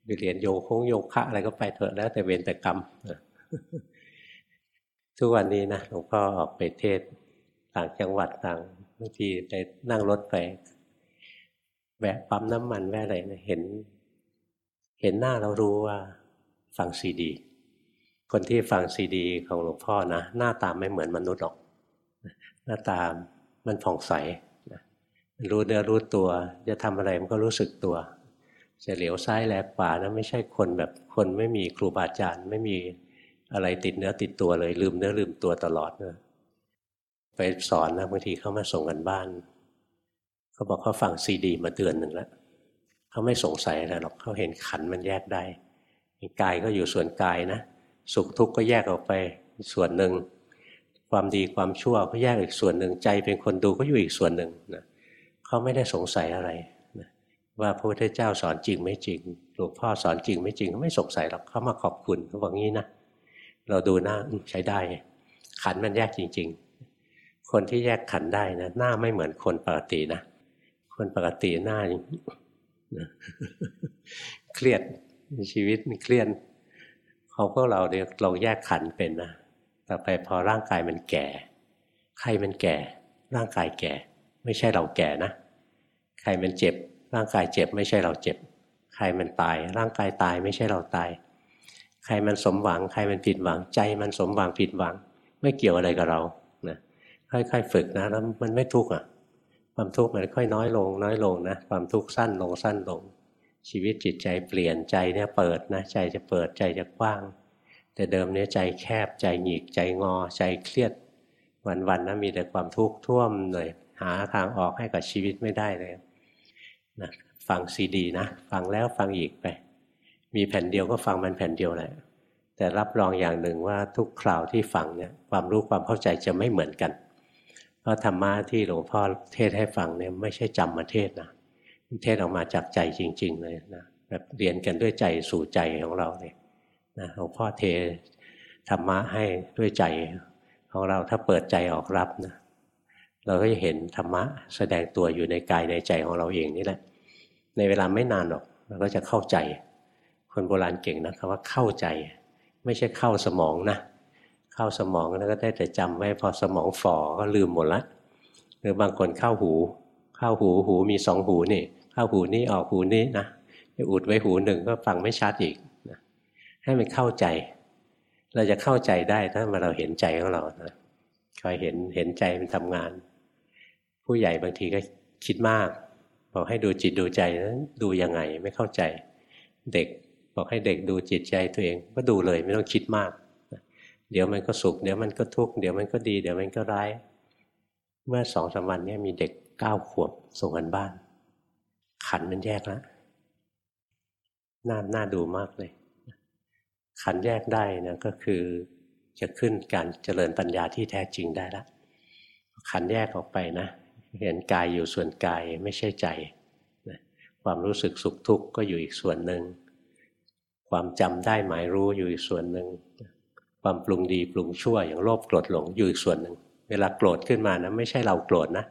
ไปเรียนโยคงโยคะอะไรก็ไปเถอะแล้วแต่เวรแต่กรรม ทุกวันนี้นะหลวงพ่อออกไปเทศต่างจังหวัดต่างบางทีไปนั่งรถไปแวะปั๊มน้ำมันแวะอะไรนะเห็น เห็นหน้าเรารู้ว่าฟังซีดี คนที่ฟังซีดีของหลวงพ่อนะหน้าตาไม่เหมือนมนุษย์หรอก หน้าตามันผ่องใสรู้เนื้อรู้ตัว จะทำอะไรมันก็รู้สึกตัวจะเหลียวซ้ายแลกขวานะไม่ใช่คนแบบคนไม่มีครูบาอาจารย์ ไม่มี อะไรติดเนื้อติดตัวเลย ลืมเนื้อลืมตัวตลอดนะไปสอนนะบางทีเขามาส่งกันบ้านเขาบอกเขาฟังซีดี มาเดือนหนึ่งแล้วเขาไม่สงสัยอะไรหรอกเขาเห็นขันมันแยกได้กายก็อยู่ส่วนกายนะสุขทุกข์ก็แยกออกไปส่วนหนึ่ง ความดีความชั่วก็แยกอีกส่วนหนึ่งใจเป็นคนดูก็อยู่อีกส่วนหนึ่งนะเขาไม่ได้สงสัยอะไรนะว่าพระพุทธเจ้าสอนจริงไม่จริงหลวงพ่อสอนจริงไม่จริงเขาไม่สงสัยหรอกเขามาขอบคุณเขาบอกงี้นะ เราดูหน้าใช้ได้ ขันมันแยกจริง ๆ คนที่แยกขันได้นะหน้าไม่เหมือนคนปกตินะคนปกติหน้าเครียดชีวิตเครียดของพวกเราเนี่ยเราแยกขันเป็นนะต่อไปพอร่างกายมันแก่ ใครมันแก่ ร่างกายแก่ ไม่ใช่เราแก่นะ ใครมันเจ็บ ร่างกายเจ็บ ไม่ใช่เราเจ็บ ใครมันตาย ร่างกายตายไม่ใช่เราตาย รมันสมหวัง ใครมันผิดหวัง ใจมันสมหวังผิดหวัง ไม่เกี่ยวอะไรกับเรานะค่อยๆฝึกนะแล้วมันไม่ทุกข์อะ ความทุกข์มันค่อยน้อยลง น้อยลงนะความทุกข์สั้นลงสั้นลง ชีวิตจิตใจเปลี่ยนใจเนี่ยเปิดนะใจจะเปิดใจจะกว้าง แต่เดิมเนี่ยใจแคบใจหยิกใจงอ ใจเครียด วันๆนะมีแต่ความทุกข์ท่วมเลยหาทางออกให้กับชีวิตไม่ได้เลยนะฟังซีดีนะ ฟังแล้วฟังอีกไป มีแผ่นเดียวก็ฟังมันแผ่นเดียวแหละแต่รับรองอย่างหนึ่งว่าทุกคราวที่ฟังเนี่ยความรู้ความเข้าใจจะไม่เหมือนกัน เพราะธรรมะที่หลวงพ่อเทศให้ฟังเนี่ยไม่ใช่จำมาเทศนะเทศออกมาจากใจจริง ๆ เลยนะแบบเรียนกันด้วยใจสู่ใจของเราเลยนะหลวงพ่อเทธรรมะให้ด้วยใจของเราถ้าเปิดใจออกรับนะเราก็จะเห็นธรรมะแสดงตัวอยู่ในกายในใจของเราเองนี่แหละ ในเวลาไม่นานหรอกเราก็จะเข้าใจ คนโบราณเก่งนะคำว่าเข้าใจ ไม่ใช่เข้าสมองนะ เข้าสมองแล้วก็ได้แต่จำไว้พอสมองฝ่อก็ลืมหมดละหรือบางคนเข้าหู เข้าหูหูมีสองหูนี่ เข้าหูนี้ออกหูนี้นะอุดไว้หูหนึ่งก็ฟังไม่ชัดอีกนะให้มันเข้าใจ เราจะเข้าใจได้ถ้ามาเราเห็นใจของเรานะคอยเห็นเห็นใจมันทำงาน ผู้ใหญ่บางทีก็คิดมากบอกให้ดูจิตดูใจนั้นดูยังไงไม่เข้าใจ เด็ก บอกให้เด็กดูจิตใจตัวเอง ก็ดูเลยไม่ต้องคิดมาก เดี๋ยวมันก็สุข เดี๋ยวมันก็ทุกข์เดี๋ยวมันก็ดี เดี๋ยวมันก็ร้าย เมื่อสองสามวันนี้มีเด็กเก้าขวบส่งกันบ้าน ขันมันแยกแล้วน่าน่าดูมากเลย ขันแยกได้นะก็คือจะขึ้นการเจริญปัญญาที่แท้จริงได้ละขันแยกออกไปนะ เห็นกายอยู่ส่วนกายไม่ใช่ใจ ความรู้สึกสุขทุกข์ก็อยู่อีกส่วนหนึ่ง ความจำได้หมายรู้อยู่อีกส่วนหนึ่งความปรุงดีปรุงชั่วอย่างโลภโกรธหลงอยู่อีกส่วนหนึ่งเวลาโกรธขึ้นมานะไม่ใช่เราโกรธนะ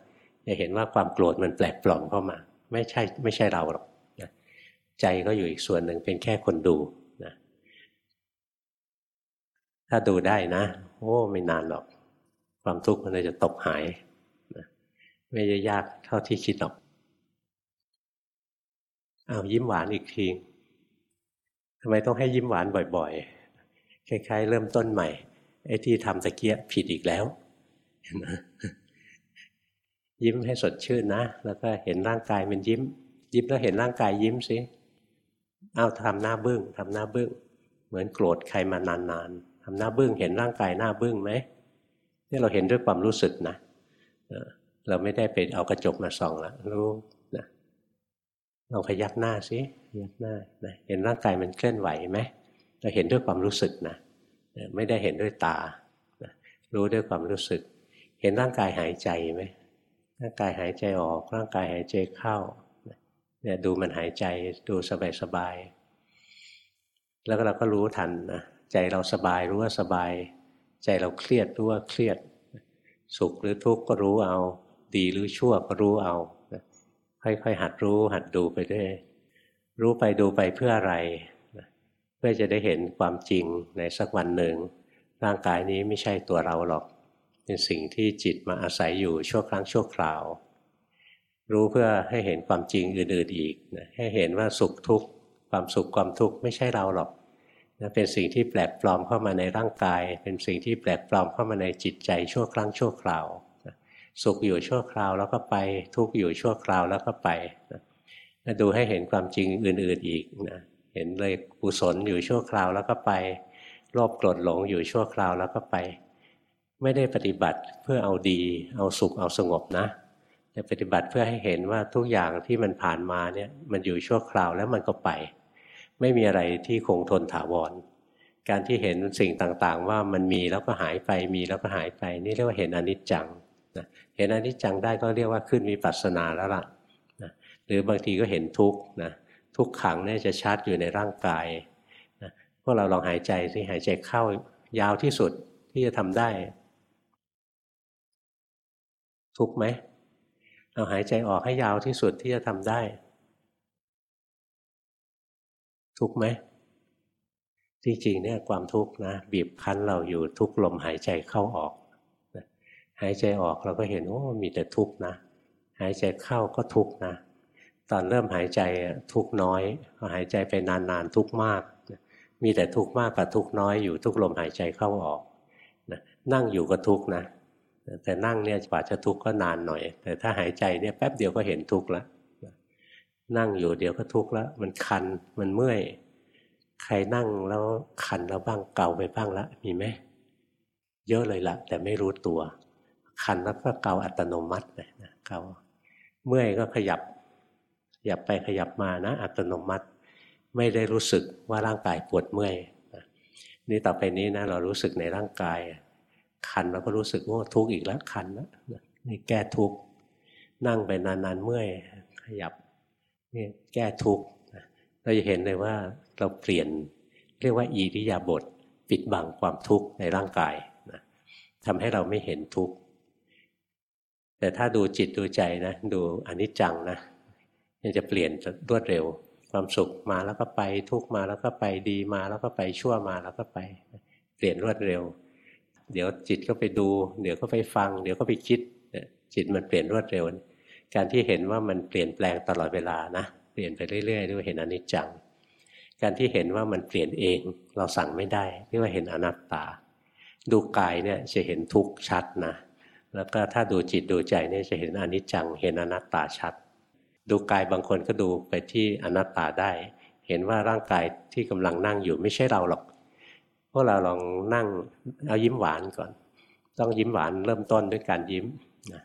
จะเห็นว่าความโกรธมันแปลกปลอมเข้ามา ไม่ใช่ไม่ใช่เราหรอกนะใจก็อยู่อีกส่วนหนึ่งเป็นแค่คนดูนะถ้าดูได้นะ โอ้ไม่นานหรอก ความทุกข์มันจะตกหายนะไม่ได้ยากเท่าที่คิดหรอกเอายิ้มหวานอีกที ทำไมต้องให้ยิ้มหวานบ่อยๆ คล้ายๆ เริ่มต้นใหม่ ไอ้ที่ทำตะเกียผิดอีกแล้ว ยิ้มให้สดชื่นนะ แล้วก็เห็นร่างกายมันยิ้ม ยิ้มแล้วเห็นร่างกายยิ้มสิเอาทำหน้าบึ้งทำหน้าบึ้ง เหมือนโกรธใครมานานๆทำหน้าบึ้งเห็นร่างกายหน้าบึ้งไหมนี่เราเห็นด้วยความรู้สึกนะเราไม่ได้ไปเอากระจกมาส่องละรู้นะลองพยักหน้าสิ ยักหน้านะเห็นร่างกายมันเคลื่อนไหวไหมเราเห็นด้วยความรู้สึกนะไม่ได้เห็นด้วยตา รู้ด้วยความรู้สึก เห็นร่างกายหายใจไหมร่างกายหายใจออก ร่างกายหายใจเข้าเนี่ยดูมันหายใจดูสบายสบายแล้วเราก็รู้ทันนะใจเราสบายรู้ว่าสบาย ใจเราเครียดรู้ว่าเครียด สุขหรือทุกข์ก็รู้เอา ดีหรือชั่วก็รู้เอาค่อยๆหัดรู้หัดดูไปด้วย รู้ไปดูไปเพื่ออะไร เพื่อจะได้เห็นความจริงในสักวันหนึ่ง ร่างกายนี้ไม่ใช่ตัวเราหรอก เป็นสิ่งที่จิตมาอาศัยอยู่ชั่วครั้งชั่วคราว รู้เพื่อให้เห็นความจริงอื่นๆอีกให้เห็นว่าสุขทุกข์ความสุขความทุกข์ไม่ใช่เราหรอกเป็นสิ่งที่แปลกปลอมเข้ามาในร่างกาย เป็นสิ่งที่แปลกปลอมเข้ามาในจิตใจชั่วครั้งชั่วคราวสุขอยู่ชั่วคราวแล้วก็ไป ทุกข์อยู่ชั่วคราวแล้วก็ไปนะ ดูให้เห็นความจริงอื่น ๆอีกนะเห็นเลยกุศลอยู่ชั่วคราวแล้วก็ไป โลภโกรธหลงอยู่ชั่วคราวแล้วก็ไป ไม่ได้ปฏิบัติเพื่อเอาดี เอาสุขเอาสงบนะแต่ปฏิบัติเพื่อให้เห็นว่าทุกอย่างที่มันผ่านมาเนี่ยมันอยู่ชั่วคราวแล้วมันก็ไป ไม่มีอะไรที่คงทนถาวร การที่เห็นสิ่งต่างๆ ว่ามันมีแล้วก็หายไปมีแล้วก็หายไป นี่เรียกว่าเห็นอนิจจังนะเห็นอนิจจังได้ก็เรียกว่าขึ้นมีปัสนาแล้วล่ะนะ หรือบางทีก็เห็นทุกข์นะทุกขังเนี่ยจะชัดอยู่ในร่างกายนะพวกเราลองหายใจสิหายใจเข้ายาวที่สุดที่จะทำได้ ทุกไหมเราหายใจออกให้ยาวที่สุดที่จะทำได้ ทุกไหมจริงๆเนี่ยความทุกข์นะบีบคั้นเราอยู่ทุกลมหายใจเข้าออกหายใจออกเราก็เห็นโอ้มีแต่ทุกข์นะ หายใจเข้าก็ทุกข์นะ ตอนเริ่มหายใจทุกน้อยพอหายใจไปนานๆทุกมาก มีแต่ทุกมากกับทุกน้อยอยู่ทุกลมหายใจเข้าออกนะนั่งอยู่ก็ทุกนะ แต่นั่งเนี่ยกว่าจะทุกก็นานหน่อย แต่ถ้าหายใจเนี่ยแป๊บเดียวก็เห็นทุกแล้วนั่งอยู่เดี๋ยวก็ทุกข์แล้ว มันคันมันเมื่อย ใครนั่งแล้วคันแล้วบ้างเกาไปบ้างละมีไหมเยอะเลยละแต่ไม่รู้ตัว คันแล้วก็เกาอัตโนมัติเลยนะเกาเมื่อยก็ขยับ ขยับไปขยับมานะอัตโนมัติไม่ได้รู้สึกว่าร่างกายปวดเมื่อยนี่ต่อไปนี้นะเรารู้สึกในร่างกาย คันแล้วก็รู้สึกว่าทุกข์อีกแล้วคันแล้วนี่แก้ทุกข์นั่งไปนานๆเมื่อยขยับนี่แก้ทุกข์เราจะเห็นเลยว่าเราเปลี่ยนเรียกว่าอิริยาบถปิดบังความทุกข์ในร่างกายนะทำให้เราไม่เห็นทุกข์แต่ถ้าดูจิตดูใจนะ ดูอนิจจังนะ มันจะเปลี่ยนรวดเร็ว ความสุขมาแล้วก็ไป ทุกมาแล้วก็ไปดีมาแล้วก็ไปชั่วมาแล้วก็ไป เปลี่ยนรวดเร็ว เดี๋ยวจิตก็ไปดู เดี๋ยวก็ไปฟัง เดี๋ยวก็ไปคิดจิตมันเปลี่ยนรวดเร็ว การที่เห็นว่ามันเปลี่ยนแปลงตลอดเวลานะเปลี่ยนไปเรื่อยๆด้วยเห็นอนิจจัง การที่เห็นว่ามันเปลี่ยนเองเราสั่งไม่ได้เรียกว่าเห็นอนัตตา ดูกายเนี่ยจะเห็นทุกข์ชัดนะแล้วก็ถ้าดูจิตดูใจเนี่ยจะเห็นอนิจจัง เห็นอนัตตาชัด ดูกายบางคนก็ดูไปที่อนัตตาได้ เห็นว่าร่างกายที่กำลังนั่งอยู่ไม่ใช่เราหรอกพวกเราลองนั่งเอายิ้มหวานก่อน ต้องยิ้มหวานเริ่มต้นด้วยการยิ้มนะ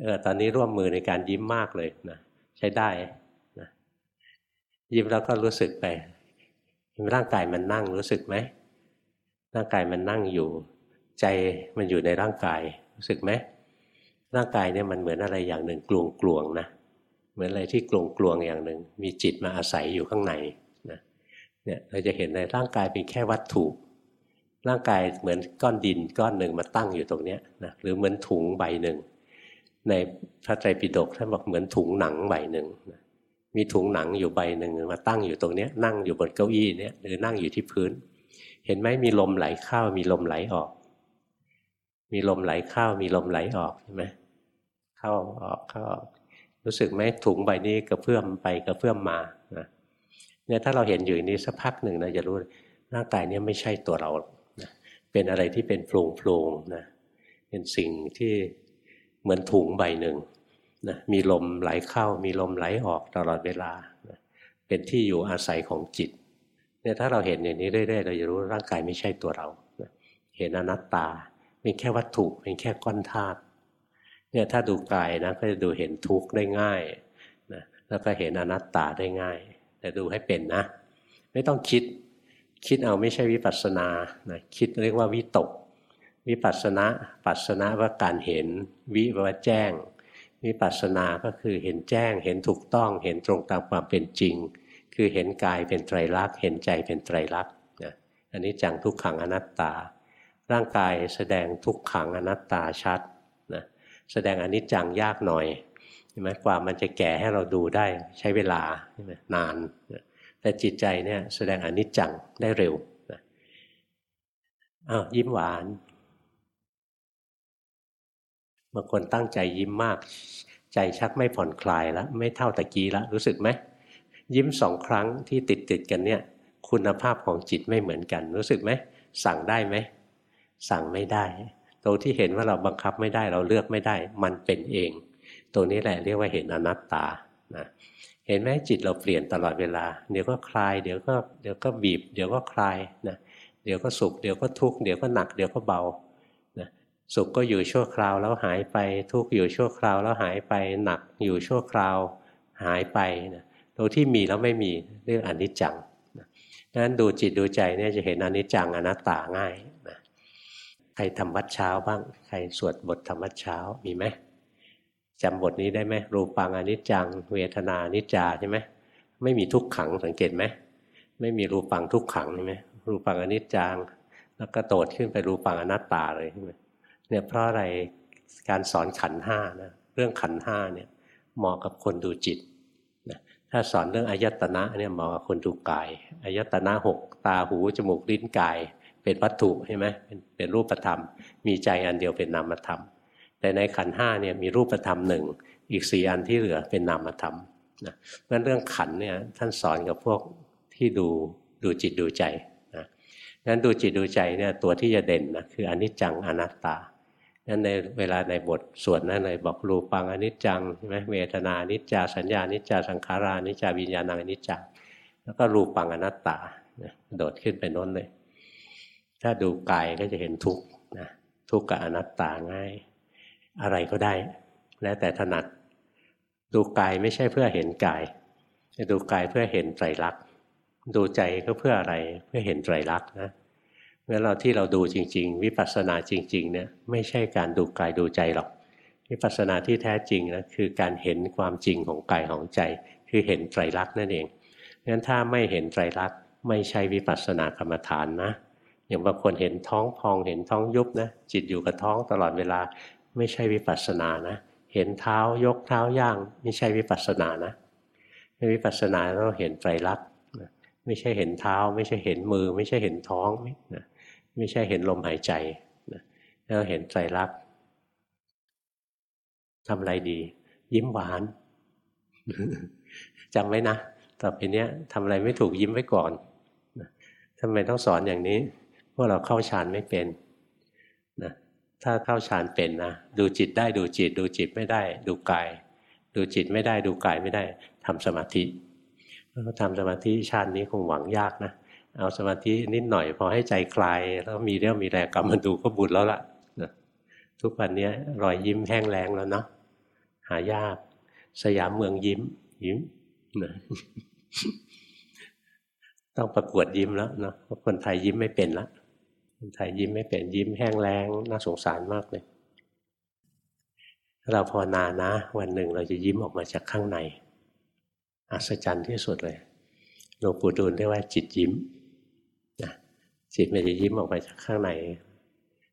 เออตอนนี้ร่วมมือในการยิ้มมากเลยนะใช้ได้นะยิ้มแล้วก็รู้สึกไปร่างกายมันนั่งรู้สึกไหมร่างกายมันนั่งอยู่ ใจมันอยู่ในร่างกายรู้สึกไหมร่างกายเนี่ยมันเหมือนอะไรอย่างหนึ่งกลวงกลวงนะ เหมือนอะไรที่กลวงกลวงอย่างหนึ่งมีจิตมาอาศัยอยู่ข้างในนะเนี่ยเราจะเห็นในร่างกายเป็นแค่วัตถุร่างกายเหมือนก้อนดินก้อนหนึ่งมาตั้งอยู่ตรงนี้นะหรือเหมือนถุงใบหนึ่ง ในพระไตรปิฎกท่านบอกเหมือนถุงหนังใบหนึ่งนะมีถุงหนังอยู่ใบหนึ่งมาตั้งอยู่ตรงนี้นั่งอยู่บนเก้าอี้เนี่ยหรือนั่งอยู่ที่พื้น เห็นไหมมีลมไหลเข้ามีลมไหลออก มีลมไหลเข้ามีลมไหลออกใช่ไหมเข้าออกเข้าออก รู้สึกไหมถุงใบนี้กระเพื่อมไปกระเพื่อมมานะเนี่ยถ้าเราเห็นอยู่นี้สักพักหนึ่งนะจะรู้ร่างกายนี้ไม่ใช่ตัวเรานะเป็นอะไรที่เป็นโพรงโพรงนะเป็นสิ่งที่เหมือนถุงใบหนึ่งนะมีลมไหลเข้า มีลมไหลออกตลอดเวลานะเป็นที่อยู่อาศัยของจิตเนี่ยถ้าเราเห็นอย่างนี้เรื่อยๆเราจะรู้ร่างกายไม่ใช่ตัวเรานะเห็นอนัตตาเป็นแค่วัตถุเป็นแค่ก้อนธาตุ เนี่ยถ้าดูกายนะก็จะดูเห็นทุกข์ได้ง่ายนะแล้วก็เห็นอนัตตาได้ง่าย แต่ดูให้เป็นนะ ไม่ต้องคิดคิดเอาไม่ใช่วิปัสสนานะคิดเรียกว่าวิตก วิปัสสนาปัสสนาว่าการเห็นวิว่าแจ้ง วิปัสสนาก็คือเห็นแจ้ง เห็นถูกต้อง เห็นตรงตามความเป็นจริง คือเห็นกายเป็นไตรลักษณ์ เห็นใจเป็นไตรลักษณ์นะอันนี้จังทุกขังอนัตตา ร่างกายแสดงทุกขังอนัตตาชัด แสดงอนิจจังยากหน่อยใช่ไหมกว่ามันจะแก่ให้เราดูได้ใช้เวลาใช่ไหมนาน แต่จิตใจเนี่ยแสดงอนิจจังได้เร็วนะอ้าวยิ้มหวานบางคนตั้งใจยิ้มมาก ใจชักไม่ผ่อนคลายแล้ว ไม่เท่าตะกี้แล้วรู้สึกไหมยิ้มสองครั้งที่ติดติดกันเนี่ย คุณภาพของจิตไม่เหมือนกัน รู้สึกไหมสั่งได้ไหม สั่งไม่ได้ ตรงที่เห็นว่าเราบังคับไม่ได้เราเลือกไม่ได้ มันเป็นเอง ตรงนี้แหละเรียกว่าเห็นอนัตตานะเห็นไหมจิตเราเปลี่ยนตลอดเวลา เดี๋ยวก็คลาย เดี๋ยวก็เดี๋ยวก็บีบ เดี๋ยวก็คลายนะเดี๋ยวก็สุขเดี๋ยวก็ทุกข์เดี๋ยวก็หนักเดี๋ยวก็เบานะสุขก็อยู่ชั่วคราวแล้วหายไป ทุกข์อยู่ชั่วคราวแล้วหายไปหนักอยู่ชั่วคราวหายไปนะตรงที่มีแล้วไม่มีเรื่องอนิจจังนะนั้นดูจิตดูใจเนี่ยจะเห็นอนิจจังอนัตตาง่าย ใครทำวัดเช้าบ้าง ใครสวดบทธรรมวัดเช้ามีไหมจำบทนี้ได้ไหมรูปังอนิจจัง เวทนานิจจาใช่ไหมไม่มีทุกขังสังเกตไหมไม่มีรูปังทุกขังใช่ไหมรูปังอนิจจัง แล้วก็โตดขึ้นไปรูปังอนัตตาเลยใช่ไหมเนี่ยเพราะอะไรการสอนขันห้านะเรื่องขันห้าเนี่ยเหมาะกับคนดูจิตนะถ้าสอนเรื่องอายตนะเนี่ยเหมาะกับคนดูกายอายตนะหกตาหูจมูกลิ้นกาย เป็นวัตถุใช่ไหมเป็นเป็นรูปธรรม มีใจอันเดียวเป็นนามธรรม แต่ในขันห้าเนี่ยมีรูปธรรมหนึ่งอีกสี่อันที่เหลือเป็นนามธรรมนะเพราะเรื่องขันเนี่ยท่านสอนกับพวกที่ดูดูจิตดูใจนะงั้นดูจิตดูใจเนี่ยตัวที่จะเด่นนะคืออนิจจังอนัตตางั้นในเวลาในบทสวดนั่นเลยบอกรูปังอนิจจังใช่ไหมเวทนานิจจาสัญญานิจจาสังขารานิจจาวิญญาณังอนิจจังแล้วก็รูปังอนัตตาโดดขึ้นไปน้นเลย ถ้าดูกายก็จะเห็นทุกข์นะทุกข์กับอนัตตาง่าย อะไรก็ได้ แล้วแต่ถนัด ดูกายไม่ใช่เพื่อเห็นกายจะดูกายเพื่อเห็นไตรลักษณ์ดูใจก็เพื่ออะไรเพื่อเห็นไตรลักษณ์นะเมื่อเราที่เราดูจริง ๆ วิปัสสนาจริง ๆ เนี่ยไม่ใช่การดูกายดูใจหรอกวิปัสสนาที่แท้จริงนะคือการเห็นความจริงของกายของใจ คือเห็นไตรลักษณ์นั่นเองงั้นถ้าไม่เห็นไตรลักษณ์ไม่ใช่วิปัสสนากรรมฐานนะ อย่างบางคนเห็นท้องพองเห็นท้องยุบนะจิตอยู่กับท้องตลอดเวลาไม่ใช่วิปัสสนานะเห็นเท้ายกเท้าย่าง ไม่ใช่วิปัสสนานะวิปัสสนาเราเห็นไตรลักษณ์ไม่ใช่เห็นเท้า ไม่ใช่เห็นมือ ไม่ใช่เห็นท้องนะไม่ใช่เห็นลมหายใจนะแล้วเห็นไตรลักษณ์ทำอะไรดี ยิ้มหวานจำไว้นะต่อไปนี้ทำอะไรไม่ถูกยิ้มไว้ก่อนทำไมต้องสอนอย่างนี้ พวกเราเข้าฌานไม่เป็นนะถ้าเข้าฌานเป็นนะดูจิตได้ดูจิต ดูจิตไม่ได้ ดูกาย ดูจิตไม่ได้ดูกายไม่ได้ทำสมาธิทำสมาธิชาตินี้คงหวังยากนะเอาสมาธินิดหน่อยพอให้ใจคลาย แล้วมีเรื่องมีแรงกลับมาดูก็บุญแล้วล่ะนะทุกวันนี้รอยยิ้มแห้งแรงแล้วเนาะหายาก สยามเมืองยิ้ม ยิ้มนะต้องประกวดยิ้มแล้วเนาะเพราะคนไทยยิ้มไม่เป็นละ คนไทยยิ้มไม่เป็นยิ้มแห้งแรงน่าสงสารมากเลยเราภาวนานะ วันหนึ่งเราจะยิ้มออกมาจากข้างใน อัศจรรย์ที่สุดเลยหลวงปู่ดูลเรียกว่าจิตยิ้มนะจิตมันจะยิ้มออกมาจากข้างใน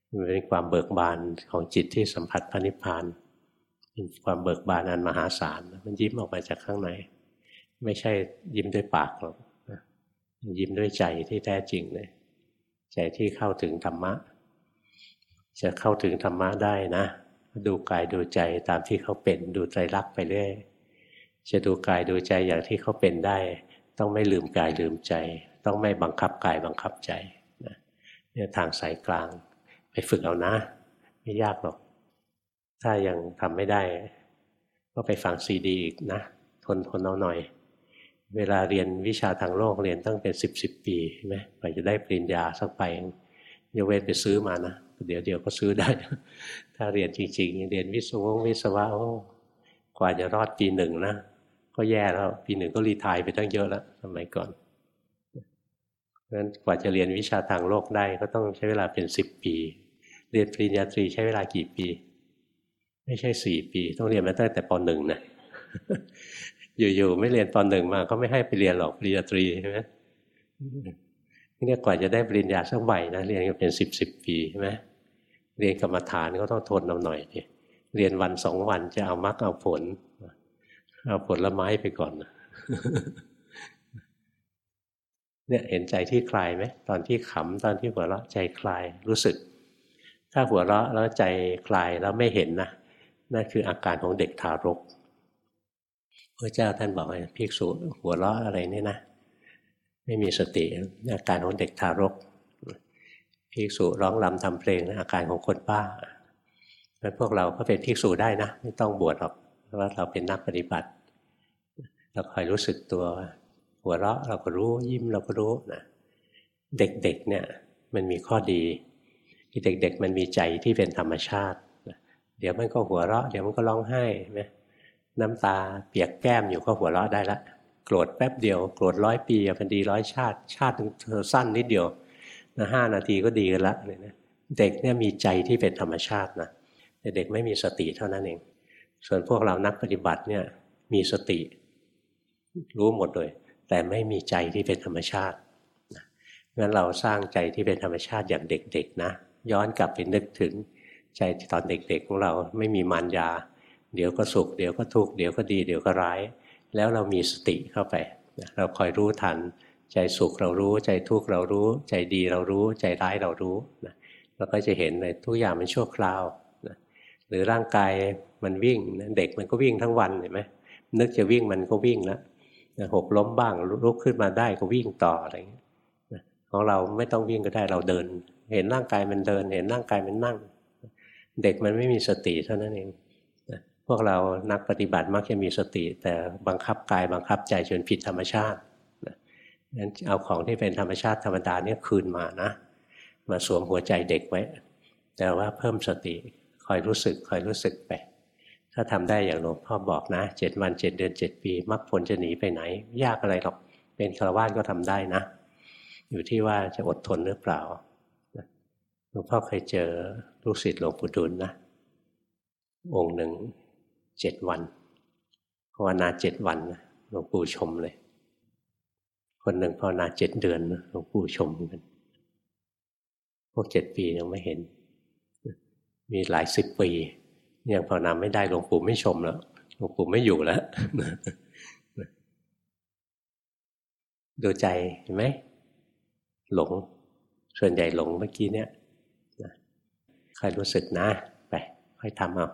มันเป็นความเบิกบานของจิตที่สัมผัสพระนิพพานเป็นความเบิกบานอันมหาศาลมันยิ้มออกมาจากข้างใน ไม่ใช่ยิ้มด้วยปากหรอกยิ้มด้วยใจที่แท้จริงเลย ใจที่เข้าถึงธรรมะ จะเข้าถึงธรรมะได้นะ ดูกายดูใจตามที่เขาเป็นดูใจรักไปเรื่อยจะดูกายดูใจอย่างที่เขาเป็นได้ ต้องไม่ลืมกายลืมใจ ต้องไม่บังคับกายบังคับใจนะเนี่ยทางสายกลาง ไปฝึกเอานะ ไม่ยากหรอก ถ้ายังทำไม่ได้ ก็ไปฟังซีดีอีกนะ ทนทนเอาหน่อย เวลาเรียนวิชาทางโลกเรียนตั้งเป็นสิบสิบปีใช่ไหมกว่าจะได้ปริญญาสักไปยกเว้นไปซื้อมานะเดี๋ยวเดี๋ยวก็ซื้อได้ ถ้าเรียนจริง ๆ เรียนวิศวงวิศวะโอ้กว่าจะรอดปีหนึ่งนะก็แย่แล้ว ปีหนึ่งก็รีทายไปตั้งเยอะแล้วสมัยก่อนเพราะฉะนั้นกว่าจะเรียนวิชาทางโลกได้ก็ต้องใช้เวลาเป็นสิบปี เรียนปริญญาตรีใช้เวลากี่ปี ไม่ใช่สี่ปี ต้องเรียนมาตั้งแต่ปหนึ่งนะ อยู่ๆไม่เรียนปหนึ่งมาก็ไม่ให้ไปเรียนหรอกปริญญาตรีใช่ไหมนี่กว่าจะได้ปริญญาสักใบนะเรียนกันเป็นสิบสิบปีใช่ไหมเรียนกรรมฐานก็ต้องทนเอาหน่อยดิเรียนวันสองวันจะเอามรรคเอาผล เอาผลละไม้ไปก่อนเนี่ยเห็นใจที่คลายไหมตอนที่ขำตอนที่หัวเราะใจคลายรู้สึก ถ้าหัวเราะแล้วใจคลายแล้วไม่เห็นนะนั่นคืออาการของเด็กทารก พระเจ้าท่านบอกว่าภิกษุหัวเราะอะไรนี่นะ ไม่มีสติอาการของเด็กทารกภิกษุร้องรำทำเพลงอาการของคนบ้าแล้วพวกเราก็เป็นภิกษุได้นะ ไม่ต้องบวชหรอกเพราะว่าเราเป็นนักปฏิบัติ เราคอยรู้สึกตัว หัวเราะเราก็รู้ยิ้มเราก็รู้นะเด็กๆเนี่ยมันมีข้อดีที่เด็ก ๆ มันมีใจที่เป็นธรรมชาติ เดี๋ยวมันก็หัวเราะ เดี๋ยวมันก็ร้องไห้ไหม น้ำตาเปียกแก้มอยู่ก็หัวเราะได้ละโกรธแป๊บเดียวโกรธร้อยปีเป็นดีร้อยชาติ ชาติเธอสั้นนิดเดียวนะห้านาทีก็ดีกันละเนี่ยเด็กเนี่ยมีใจที่เป็นธรรมชาตินะแต่เด็กไม่มีสติเท่านั้นเอง ส่วนพวกเรานักปฏิบัติเนี่ยมีสติ รู้หมดเลย แต่ไม่มีใจที่เป็นธรรมชาติงั้นเราสร้างใจที่เป็นธรรมชาติอย่างเด็กๆนะย้อนกลับไปนึกถึงใจตอนเด็กๆของเราไม่มีมารยา เดี๋ยวก็สุข เดี๋ยวก็ทุกข์ เดี๋ยวก็ดี เดี๋ยวก็ร้าย แล้วเรามีสติเข้าไป เราคอยรู้ทัน ใจสุขเรารู้ ใจทุกข์เรารู้ ใจดีเรารู้ ใจร้ายเรารู้นะเราก็จะเห็นเลยทุกอย่างมันชั่วคราวนะหรือร่างกายมันวิ่ง เด็กมันก็วิ่งทั้งวันเห็นไหมนึกจะวิ่งมันก็วิ่งแล้วหกล้มบ้างลุกขึ้นมาได้ก็วิ่งต่ออะไรอย่างเงี้ยของเราไม่ต้องวิ่งก็ได้เราเดิน เห็นร่างกายมันเดิน เห็นร่างกายมันนั่ง เด็กมันไม่มีสติเท่านั้นเอง วกเรานักปฏิบัติมักจะมีสติ แต่บังคับกายบังคับใจจนผิดธรรมชาติงั้นเอาของที่เป็นธรรมชาติธรรมดาเนี่ยคืนมานะ มาสวมหัวใจเด็กไว้ แต่ว่าเพิ่มสติคอยรู้สึกคอยรู้สึกไป ถ้าทำได้อย่างหลวงพ่อบอกนะเจ็ดวันเจ็ดเดือนเจ็ดปีมรรคผลจะหนีไปไหน ยากอะไรหรอกเป็นฆราวาสก็ทำได้นะ อยู่ที่ว่าจะอดทนหรือเปล่าหลวงพ่อเคยเจอลูกศิษย์หลวงปู่ดุลนะองค์หนึ่ง เจ็ดวันภาวนาเจ็ดวันหลวงปู่ชมเลย คนหนึ่งภาวนาเจ็ดเดือนหลวงปู่ชมกันพวกเจ็ดปียังไม่เห็น มีหลายสิบปียังภาวนาไม่ได้หลวงปู่ไม่ชมแล้วหลวงปู่ไม่อยู่แล้วดูใจเห็นไหมหลง ส่วนใหญ่หลงเมื่อกี้เนี่ยคอยรู้สึกนะ ไปค่อยทำเอา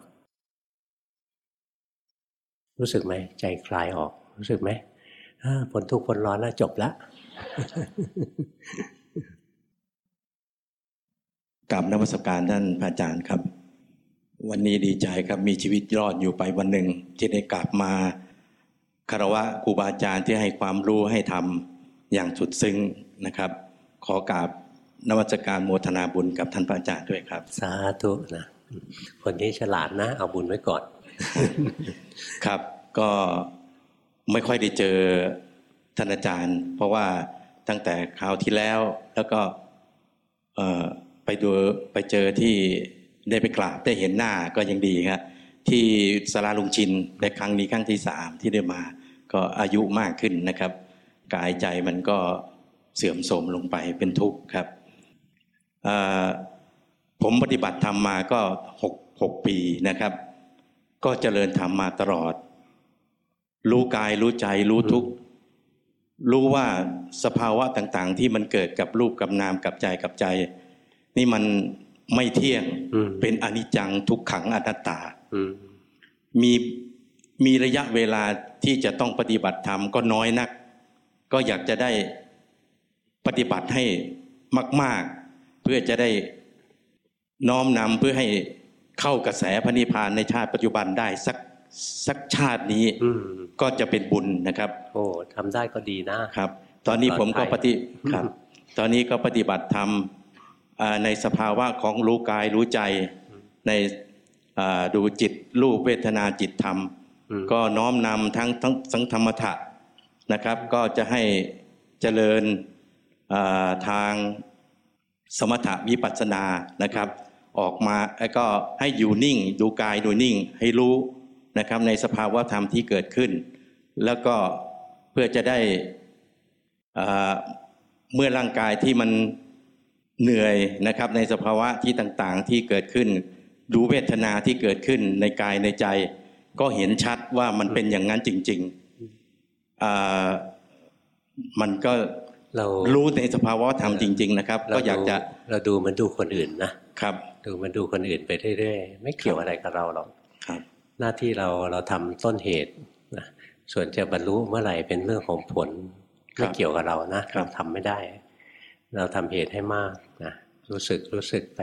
รู้สึกไหมใจคลายออก รู้สึกไหมผลทุกข์ผลร้อนแล้วจบแล้วกลับนวัสการท่านพระอาจารย์ครับ วันนี้ดีใจครับมีชีวิตรอดอยู่ไปวันหนึ่งที่ได้กลับมาคารวะครูบาอาจารย์ที่ให้ความรู้ให้ทำอย่างสุดซึ้งนะครับ ขอกราบนวัตการโมทนาบุญกับท่านพระอาจารย์ด้วยครับ สาธุนะคนนี้ฉลาดนะ เอาบุญไว้ก่อน ครับก็ไม่ค่อยได้เจอท่านอาจารย์ เพราะว่าตั้งแต่คราวที่แล้วแล้วก็ไปดูไปเจอที่ได้ไปกราบได้เห็นหน้าก็ยังดีครับที่สาราลุงชินในครั้งนี้ครั้งที่สามที่ได้มา ก็อายุมากขึ้นนะครับ กายใจมันก็เสื่อมโทรมลงไปเป็นทุกข์ครับผมปฏิบัติธรรมมาก็หกหกปีนะครับ ก็เจริญธรรมมาตลอด รู้กายรู้ใจรู้ทุกรู้ว่าสภาวะต่างๆ ที่มันเกิดกับรูปกับนามกับใจกับใจ นี่มันไม่เที่ยงเป็นอนิจจังทุกขังอนัตตามีมีระยะเวลาที่จะต้องปฏิบัติธรรมก็น้อยนัก ก็อยากจะได้ปฏิบัติให้มากๆพื่อจะได้น้อมนำเพื่อให้ เข้ากระแสพระนิพพานในชาติปัจจุบันได้สักสักชาตินี้ก็จะเป็นบุญนะครับ โอ้ทำได้ก็ดีนะครับ ตอนนี้ผมก็ปฏิครับ ตอนนี้ก็ปฏิบัติธรรมในสภาวะของรู้กายรู้ใจในดูจิตรูปเวทนาจิตธรรมอืมก็น้อมนำทั้งทั้งสังธรรมถะนะครับ ก็จะให้เจริญอ่าทางสมถะวิปัสสนานะครับ ออกมาแล้วก็ให้อยู่นิ่ง ดูกายดูนิ่งให้รู้นะครับในสภาวะธรรมที่เกิดขึ้น แล้วก็เพื่อจะได้อ่าเมื่อร่างกายที่มันเหนื่อยนะครับในสภาวะที่ต่างๆที่เกิดขึ้น ดูเวทนาที่เกิดขึ้นในกายในใจ ก็เห็นชัดว่ามันเป็นอย่างนั้นจริงๆอ่ามันก็เรารู้ในสภาวะธรรมจริง ๆ นะครับเราก็อยากจะดูเราดูเหมันดูคนอื่นนะครับ ดูเหมันดูคนอื่นไปเรื่อยๆ ไม่เกี่ยวอะไรกับเราหรอกครับหน้าที่เราเราทำต้นเหตุนะส่วนจะบรรลุเมื่อไหร่เป็นเรื่องของผลครับไม่เกี่ยวกับเรานะครับเราทำไม่ได้ เราทำเหตุให้มากนะรู้สึกรู้สึกไป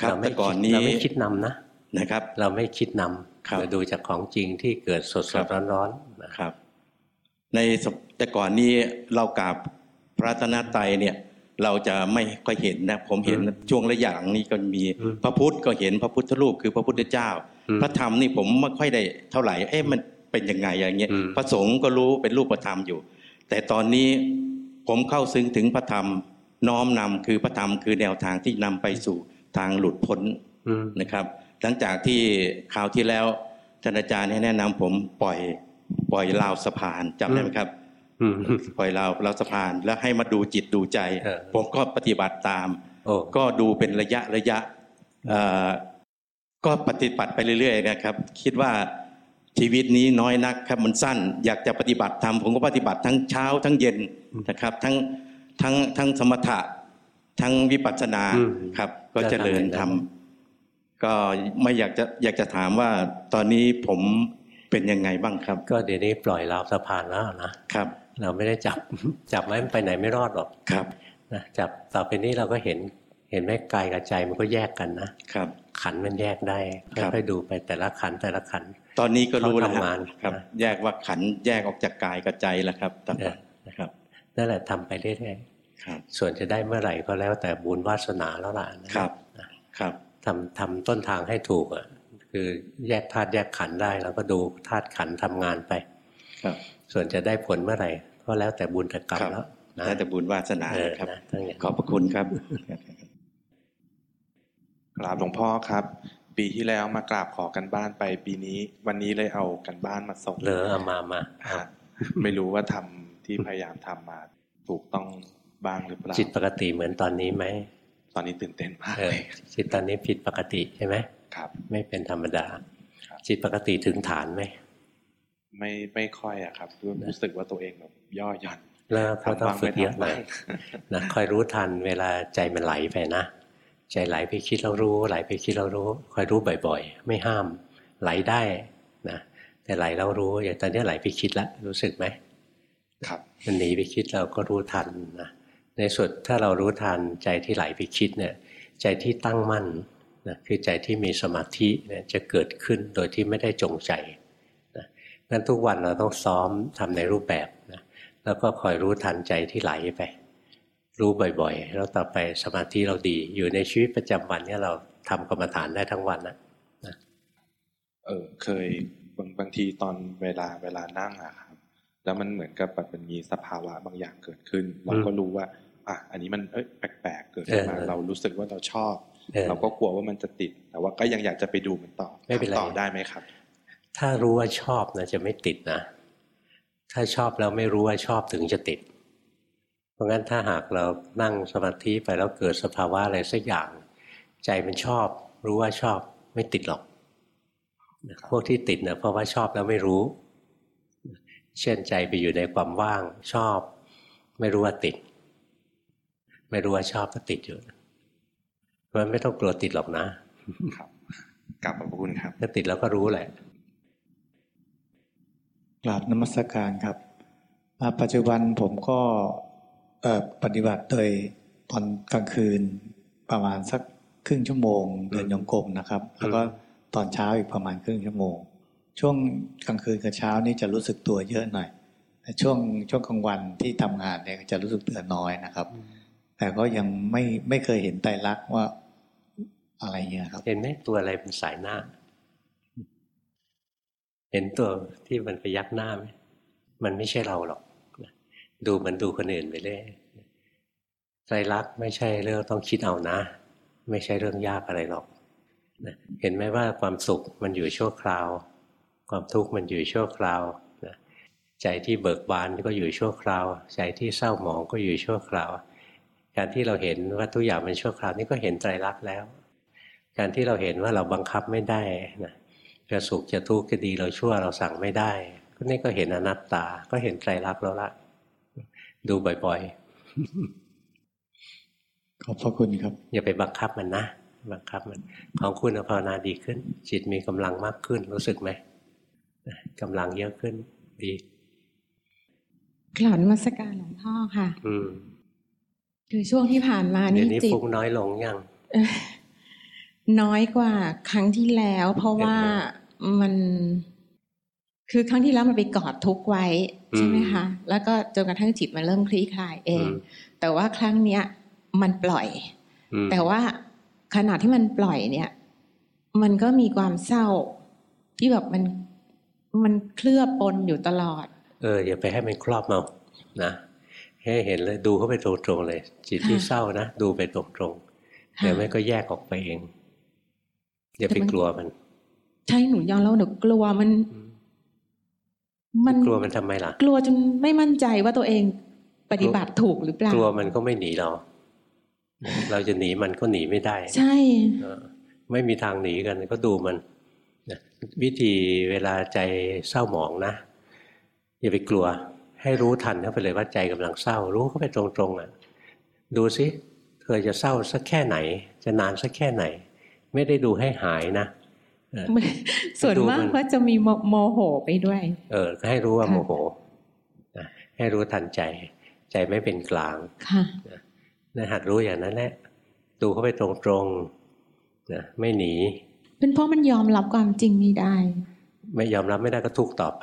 ครับเราไม่แต่ก่อนคิดนี้เราไม่คิดนำนะนะครับ เราไม่คิดนครับำเราดูจากของจริงที่เกิดสดครัสบดร้อนร้อนๆนะครับ ในสมแต่ก่อนนี้เรากราบพระรัตนตรัยเนี่ย เราจะไม่ค่อยเห็นนะผมเห็นช่วงระยะหลังนี้ก็มีพระพุทธก็เห็นพระพุทธรูปคือพระพุทธเจ้าอืมพระธรรมนี่ผมไม่ค่อยได้เท่าไหร่เอ๊ะมันเป็นยังไงอย่างเงี้ยอืมพระสงฆ์ก็รู้เป็นรูปธรรมอยู่ แต่ตอนนี้ผมเข้าซึ้งถึงพระธรรมน้อมนำคือพระธรรมคือแนวทางที่นำไปสู่ทางหลุดพ้นอืมนะครับ หลังจากที่คราวที่แล้วท่านอาจารย์ให้แนะนำผมปล่อยปล่อยราวสะพานจำได้ไหมครับ อืมปล่อยราวราวสะพานแล้วให้มาดูจิตดูใจเออผมก็ปฏิบัติตามโอ้ก็ดูเป็นระยะระยะเอ่อก็ปฏิบัติไปเรื่อยๆนะครับ คิดว่าชีวิตนี้น้อยนักครับมันสั้น อยากจะปฏิบัติธรรมผมก็ปฏิบัติทั้งเช้าทั้งเย็นนะครับ ทั้งทั้งทั้งสมถะทั้งวิปัสสนาอืมครับ ก็เจริญก็ทำอย่างนั้นทำก็ไม่อยากจะอยากจะถามว่าตอนนี้ผมเป็นยังไงบ้างครับ ก็เดี๋ยวนี้ปล่อยราวสะพานแล้วนะครับ เราไม่ได้จับจับไว้มันไปไหนไม่รอดหรอกครับนะจับต่อไปนี้เราก็เห็นเห็นไหมกายกับใจมันก็แยกกันนะครับ ขันธ์มันแยกได้ครับค่อยๆดูไปแต่ละขันธ์แต่ละขันธ์ตอนนี้ก็รู้แล้วเขาทำงานครับนะแยกว่าขันธ์แยกออกจากกายกับใจแล้วครับตอนนี้เออครับนั่นแหละทำไปเรื่อยครับๆส่วนจะได้เมื่อไหร่ก็แล้วแต่บุญวาสนาแล้วล่ะนะครับครับทำทำต้นทางให้ถูกอะคือแยกธาตุแยกขันธ์ได้ แล้วก็ดูธาตุขันธ์ทำงานไป ครับ ส่วนจะได้ผลเมื่อไหร่ก็แล้วแต่บุญแต่กรรมครับแล้วนะน่าจะบุญวาสนาเออครับนะทั้งอย่างขอบพระคุณครับกราบหลวงพ่อครับ ปีที่แล้วมากราบขอกันบ้านไป ปีนี้ วันนี้เลยเอากันบ้านมาส่งเลอเอามามาเอาฮะไม่รู้ว่าทำที่พยายามทำมา ถูกต้องบ้างหรือเปล่าจิตปกติเหมือนตอนนี้ไหมตอนนี้ตื่นเต้นมากเอเลอยจิตตอนนี้ผิดปกติใช่ไหมครับ ไม่เป็นธรรมดาครับจิตปกติถึงฐานไหม ไม่ไม่ค่อยอะครับรู้สึกว่าตัวเองแบบย่อหย่อนแล้วก็ต้องทำบ้างฝึไม่กเยอะทำหน่บ้าอยงนะคอยรู้ทันเวลาใจมันไหลไปนะใจไหลไปคิดแล้วรู้ ไหลไปคิดแล้วรู้ คอยรู้บ่อย ๆ ไม่ห้าม ไหลได้นะแต่ไหลแล้วรู้อย่างตอนนี้ไหลไปคิดแล้วรู้สึกไหมครับมันหนีไปคิดเราก็รู้ทันนะในสุดถ้าเรารู้ทันใจที่ไหลไปคิดเนี่ยใจที่ตั้งมั่นนะคือใจที่มีสมาธิเนี่ยจะเกิดขึ้นโดยที่ไม่ได้จงใจนะ งั้นทุกวันเราต้องซ้อมทำในรูปแบบนะแล้วก็คอยรู้ทันใจที่ไหลไป รู้บ่อยๆ แล้วต่อไปสมาธิเราดีอยู่ในชีวิตประจำวันเนี่ยเราทำกรรมฐานได้ทั้งวันนะเออเคยบางบางทีตอนเวลาเวลานั่งอะครับแล้วมันเหมือนกับแบบมันมีสภาวะบางอย่างเกิดขึ้น เราก็รู้ว่า อะอันนี้มันเอ้ยแปลกๆเกิดขึ้นมาเออเรารู้สึกว่าเราชอบเออเราก็กลัวว่ามันจะติด แต่ว่าก็ยังอยากจะไปดูมันต่อไม่เป็นไรทำต่อได้ไหมครับ ถ้ารู้ว่าชอบนะจะไม่ติดนะ ถ้าชอบแล้วไม่รู้ว่าชอบถึงจะติด เพราะงั้นถ้าหากเรานั่งสมาธิไปแล้วเกิดสภาวะอะไรสักอย่าง ใจมันชอบ รู้ว่าชอบไม่ติดหรอกพวกที่ติดเนะเพราะว่าชอบแล้วไม่รู้ เช่นใจไปอยู่ในความว่างชอบ ไม่รู้ว่าติด ไม่รู้ว่าชอบก็ติดอยู่เพราะฉะนั้นไม่ต้องกลัวติดหรอกนะ ครับกลับขอบพระคุณครับ ถ้าติดแล้วก็รู้แหละ กราบนมัสการครับอ่าปัจจุบันผมก็เอ่อปฏิบัติโดยตอนกลางคืนประมาณสักครึ่งชั่วโมงเดินยงกลมนะครับ แล้วก็ตอนเช้าอีกประมาณครึ่งชั่วโมง ช่วงกลางคืนกับเช้านี่จะรู้สึกตัวเยอะหน่อยแต่ช่วงช่วงกลางวันที่ทำงานเนี่ยจะรู้สึกตัวน้อยนะครับ แต่ก็ยังไม่ไม่เคยเห็นไตรลักษณ์ว่าอะไรเงี้ยครับ เห็นไหมตัวอะไรเป็นสายหน้า เห็นตัวที่มันไปยักหน้าไหมมันไม่ใช่เราหรอกดูมันดูคนอื่นไปเรื่อยใจรักไม่ใช่เรื่องต้องคิดเอานะ ไม่ใช่เรื่องยากอะไรหรอกเห็นไหมว่าความสุขมันอยู่ชั่วคราว ความทุกข์มันอยู่ชั่วคราวใจที่เบิกบานก็อยู่ชั่วคราว ใจที่เศร้าหมองก็อยู่ชั่วคราว การที่เราเห็นว่าทุกอย่างเป็นชั่วคราวนี่ก็เห็นไตรลักษณ์แล้ว การที่เราเห็นว่าเราบังคับไม่ได้นะ จะสุขจะทุกข์จะดีเราชั่วเราสั่งไม่ได้ก็นี่ก็เห็นอนัตตา ก็เห็นไตรลักษณ์แล้วละดูบ่อยๆ ขอบพระคุณครับ อย่าไปบังคับมันนะ บังคับมัน ของคุณภาวนาดีขึ้น จิตมีกำลังมากขึ้นรู้สึกไหมกำลังเยอะขึ้น ดีกล่าวนมัสการหลวงพ่อค่ะ อืมคือช่วงที่ผ่านมานี่จิตฟุ้งน้อยลงยังน้อยกว่าครั้งที่แล้ว เพราะว่า มันคือครั้งที่แล้วมันไปกอดทุกไว้ใช่ไหมคะแล้วก็จนกระทั่งจิตมันเริ่มคลี่คลายเอง แต่ว่าครั้งเนี้ยมันปล่อย แต่ว่าขณะที่มันปล่อยเนี่ย มันก็มีความเศร้า ที่แบบมันมันเคลือบปนอยู่ตลอด เอออย่าไปให้มันครอบเอานะให้เห็นเลยดูเข้าไปตรงๆเลย จิตที่เศร้านะดูไปตรงๆเดี๋ยวไม่ก็แยกออกไปเอง อย่าไปกลัวมัน ใช่หนูยอมแล้วหนูกลัวมัน มันกลัวมันทำไมล่ะ กลัวจนไม่มั่นใจว่าตัวเองปฏิบัติถูกหรือเปล่ากลัวมันก็ไม่หนีเรา เราจะหนีมันก็หนีไม่ได้ ใช่ไม่มีทางหนีกันก็ดูมันวิธีเวลาใจเศร้าหมองนะอย่าไปกลัว ให้รู้ทันเข้าไปเลยว่าใจกำลังเศร้า รู้เข้าไปตรงๆอะ ดูสิเธอจะเศร้าสักแค่ไหน จะนานสักแค่ไหน ไม่ได้ดูให้หายนะ ส่วนมากว่าจะมีโมโหไปด้วย เออ ให้รู้ว่าโมโหให้รู้ทันใจ ใจไม่เป็นกลางค่ะนะหัดรู้อย่างนั้นแหละ ดูเข้าไปตรงๆนะไม่หนี เป็นเพราะมันยอมรับความจริงไม่ได้ ไม่ยอมรับไม่ได้ก็ทุกข์ต่อไป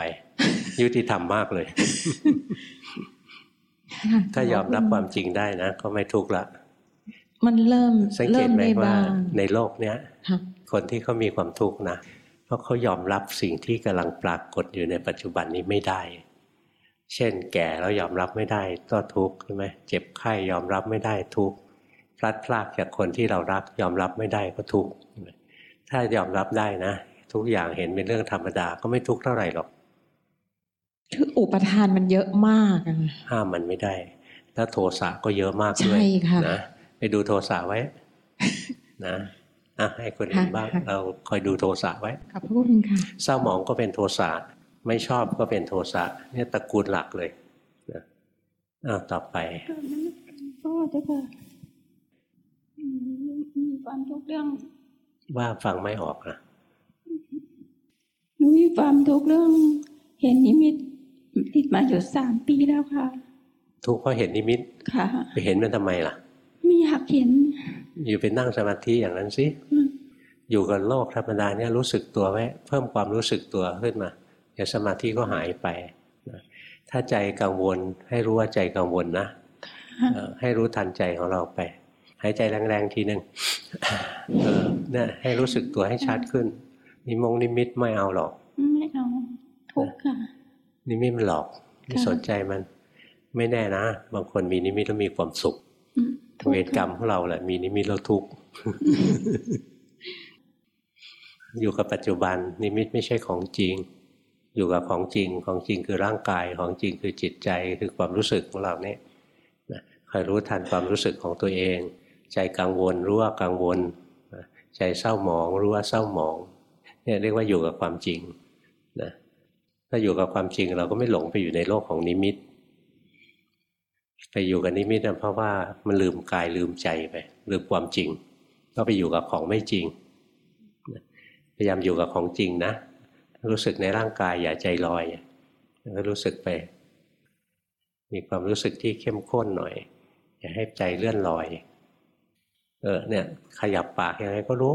ยุติธรรมมากเลย ถ้ายอมรับความจริงได้นะก็ไม่ทุกข์ละ มันเริ่มสังเกตไหมว่าในโลกเนี้ย คนที่เขามีความทุกข์นะเพราะเขายอมรับสิ่งที่กำลังปรากฏอยู่ในปัจจุบันนี้ไม่ได้ เช่น แก่แล้วยอมรับไม่ได้ก็ทุกข์ใช่ไหมเจ็บไข้ยอมรับไม่ได้ทุกข์พลัดพรากจากคนที่เรารักยอมรับไม่ได้ก็ทุกข์ถ้ายอมรับได้นะ ทุกอย่างเห็นเป็นเรื่องธรรมดาก็ไม่ทุกข์เท่าไหร่หรอกคืออุปทานมันเยอะมากห้ามมันไม่ได้ แล้วโทสะก็เยอะมากด้วยนะไปดูโทสะไว้นะ อะให้คนอื่นบ้างเราคอยดูโทสะไว้ขอบคุณค่ะเศร้าหมองก็เป็นโทสะไม่ชอบก็เป็นโทสะเนี่ยตระกูลหลักเลยนะอ่าต่อไปก็จะค่ะมีความทุกเรื่อง ว่าฟังไม่ออกนะมีความทุกเรื่อง เห็นนิมิตติดมาอยู่สามปีแล้วค่ะ ทุกเพราะเห็นนิมิต ค่ะ ไปเห็นมันทำไมล่ะ ไม่อยากเห็น อยู่เป็นนั่งสมาธิอย่างนั้นสิอยู่กับโลกธรรมดาเนี่ยรู้สึกตัวไว้เพิ่มความรู้สึกตัวขึ้นมาเดี๋ยวสมาธิก็หายไปถ้าใจกังวลให้รู้ว่าใจกังวลนะให้รู้ทันใจของเราไปหายใจแรงๆทีหนึ่งเนี่ยให้รู้สึกตัวให้ชัดขึ้น นิมงนิมิตไม่เอาหรอก ไม่เอาทุกค่ะนิมิตมันหลอกไม่สนใจมัน ไม่แน่นะ บางคนมีนิมิตแล้วมีความสุข เวรกรรมของเราแหละมีนิมิตแล้วทุกข์อยู่กับปัจจุบัน นิมิตไม่ใช่ของจริง อยู่กับของจริงของจริงคือร่างกายของจริงคือจิตใจคือความรู้สึกของเราเนี่ยคอยรู้ทันความรู้สึกของตัวเอง ใจกังวลรู้ว่ากังวล ใจเศร้าหมองรู้ว่าเศร้าหมองเนี่ยเรียกว่าอยู่กับความจริงนะถ้าอยู่กับความจริงเราก็ไม่หลงไปอยู่ในโลกของนิมิต ไปอยู่กับนิมิตเพราะว่ามันลืมกายลืมใจไปลืมความจริง ก็ไปอยู่กับของไม่จริง พยายามอยู่กับของจริงนะ รู้สึกในร่างกายอย่าใจลอยก็รู้สึกไป มีความรู้สึกที่เข้มข้นหน่อย อย่าให้ใจเลื่อนลอย เออเนี่ย ขยับปากยังไงก็รู้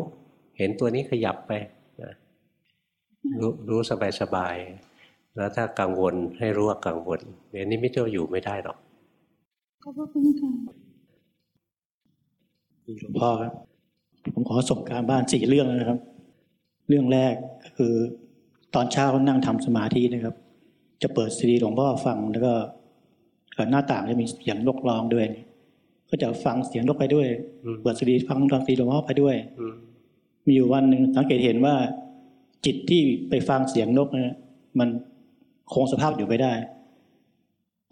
เห็นตัวนี้ขยับไปรู้รู้สบายสบายแล้วถ้ากังวลให้รู้ว่ากังวลเดี๋ยวนี้ไม่เที่ยวอยู่ไม่ได้หรอก ขอบคุณค่ะหลวงพ่อครับ ผมขอส่งการบ้านสี่เรื่องนะครับ เรื่องแรกก็คือ ตอนเช้านั่งทำสมาธินะครับ จะเปิดซีดีหลวงพ่อฟังแล้วก็เอ่อหน้าต่างจะมีเสียงนกร้องด้วย ก็จะฟังเสียงนกไปด้วยอืมเปิดซีดีฟังฟังซีดีหลวงพ่อไปด้วยอืมมีอยู่วันหนึ่งสังเกตเห็นว่าจิตที่ไปฟังเสียงนกเนี่ยมันคงสภาพอยู่ไม่ได้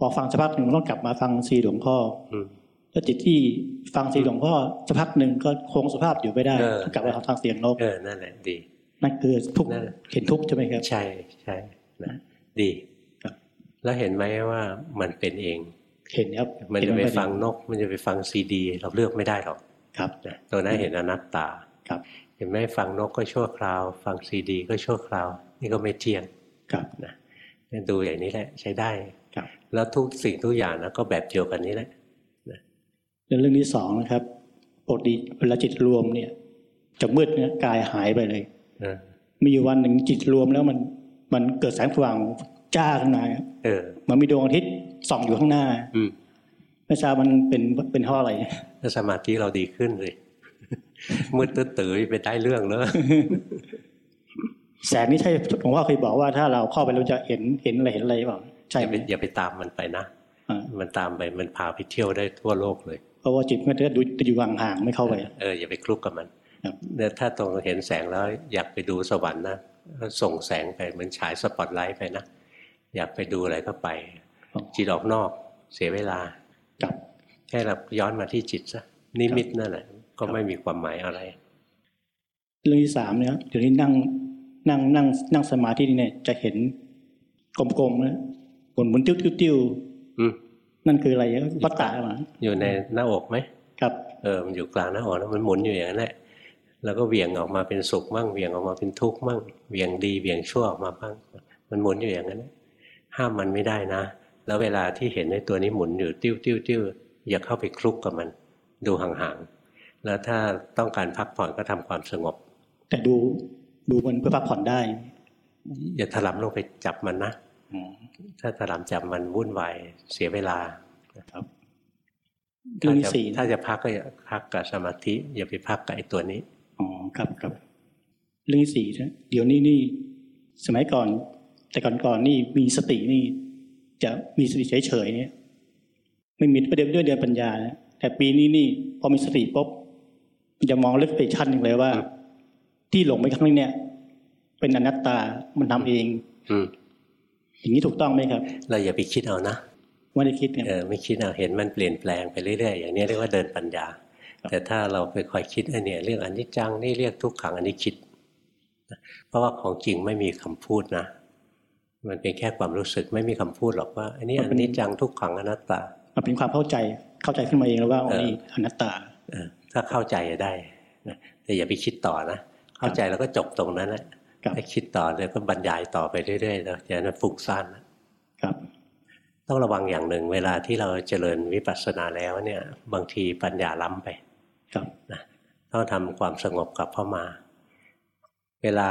พอฟังสักพักหนึ่งมันต้องกลับมาฟังซีดีหลวงพ่ออืมแล้วจิตที่ฟังซีดีหลวงพ่อสักพักหนึ่งก็คงสภาพอยู่ไม่ได้เออต้องกลับมาฟังเสียงนกเออนั่นแหละดีนั่นคือทุกข์นั่นแหละเห็นทุกข์ใช่ไหมครับ ใช่ใช่นะดีครับแล้วเห็นไหมว่ามันเป็นเอง เห็นครับมันเห็จะไปว่าฟังนก มันจะไปฟังซีดี เราเลือกไม่ได้หรอกครับนะตัวนั้นเห็นอนัตตาครับ เห็นไหมฟังนกก็ชั่วคราว ฟังซีดี ก็ชั่วคราว นี่ก็ไม่เที่ยงครับนะเนี่ยดูอย่างนี้แหละใช้ได้ครับ แล้วทุกสิ่งทุกอย่างนะก็แบบเดียวกันนี้แหละแล้วเรื่องที่สองนะครับปกติเวลาจิตรวมเนี่ยจะมืดเนี่ยกายหายไปเลยเออมีอยู่วันหนึ่งจิตรวมแล้วมันมันเกิดแสงสว่างจ้าขึ้นมาครับเออ มันมีดวงอาทิตย์ส่องอยู่ข้างหน้า อืมไม่ทราบมันเป็นเป็นเพราะอะไรถ้าสมาธิเราดีขึ้นเลยมืดตื้อตื่อไปได้เรื่องเลยแสงนี่ใช่หลวงพ่อเคยบอกว่าถ้าเราเข้าไปเราจะเห็นเห็นอะไรเห็นอะไรหรือเปล่า ใช่อย่าไหมไปอย่าไปตามมันไปนะอ่ามันตามไปมันพาไปเที่ยวได้ทั่วโลกเลย เพราะว่าจิตมันจะดูจะอยู่ห่างๆไม่เข้าไปเอออย่าไปคลุกกับมันครับเนี่ยถ้าตรงเห็นแสงแล้วอยากไปดูสวรรค์นะก็ส่งแสงไปเหมือนฉายสปอตไลท์ไปนะอยากไปดูอะไรก็ไป จิตออกนอกเสียเวลากับแค่เราย้อนมาที่จิตซะนิมิตนั่นแหละก็ไม่มีความหมายอะไร เรื่องที่สามเนี่ยเดี๋ยวนี้นั่งนั่งนั่งนั่งสมาธินี่เนี่ยจะเห็นกลมๆนะ หมุนหมุนติ้วติ้วติ้วอืมนั่นคืออะไรวัตตะมาอยู่ในหน้าอกไหมครับเออมันอยู่กลางหน้าอกแล้วมันหมุนอยู่อย่างนั้นแหละแล้วก็เหวี่ยงออกมาเป็นสุขมั่งเหวี่ยงออกมาเป็นทุกข์มั่งเหวี่ยงดีเหวี่ยงชั่วออกมาบ้าง มันหมุนอยู่อย่างนั้นแหละห้ามมันไม่ได้นะ แล้วเวลาที่เห็นในตัวนี้หมุนอยู่ติ้วติ้วติ้วอย่าเข้าไปคลุกกับมัน ดูห่างๆแล้วถ้าต้องการพักผ่อนก็ทำความสงบ แต่ดูดูมันเพื่อพักผ่อนได้ อย่าถลำลงไปจับมันนะ อ๋อถ้าถลำจับมันวุ่นวายเสียเวลาครับเรื่องถ้าที่จะสี่ถ้าจะพักก็อย่าพักกับสมาธิ อย่าไปพักกับไอ้ตัวนี้อ๋อครับครับเรื่องที่สี่นะเดี๋ยวนี้นี่ สมัยก่อน แต่ก่อนก่อนๆนี่มีสตินี่ จะมีสติเฉยๆเนี่ยไม่มีประเด็นด้วยเดือนปัญญานะแต่ปีนี้นี่ พอมีสติปุ๊บมันจะมองลึกไปอีกชั้นหนึ่งเลยว่า ที่หลงไปครั้งนี้เนี่ย เป็นอนัตตามันทำเอง อืม อย่างนี้ถูกต้องไหมครับ เราอย่าไปคิดเอานะไม่ได้คิดเนี่ยเออไม่คิดเอาเห็นมันเปลี่ยนแปลงไปเรื่อยๆอย่างนี้เรียกว่าเดินปัญญา แต่ถ้าเราไปคอยคิดไอ้เนี่ยเรื่องอนิจจังนี่เรียกทุกขังอันนี้คิด เพราะว่าของจริงไม่มีคำพูดนะ มันเป็นแค่ความรู้สึกไม่มีคำพูดหรอกว่า อันนี้อนิจจังทุกขังอนัตตามันเป็นความเข้าใจเข้าใจขึ้นมาเองแล้วว่าอ๋อเออนี่อนัตตาเออถ้าเข้าใจจะได้นะแต่อย่าไปคิดต่อนะเข้าใจแล้วก็จบตรงนั้นแหละ ครับถ้าคิดต่อเดี๋ยวก็บรรยายต่อไปเรื่อยๆแล้วจะนั้นฟุ้งซ่านนะครับ ต้องระวังอย่างหนึ่ง เวลาที่เราเจริญวิปัสสนาแล้วเนี่ย บางทีปัญญาล้ำไป ครับนะต้องทำความสงบกลับเข้ามา เวลา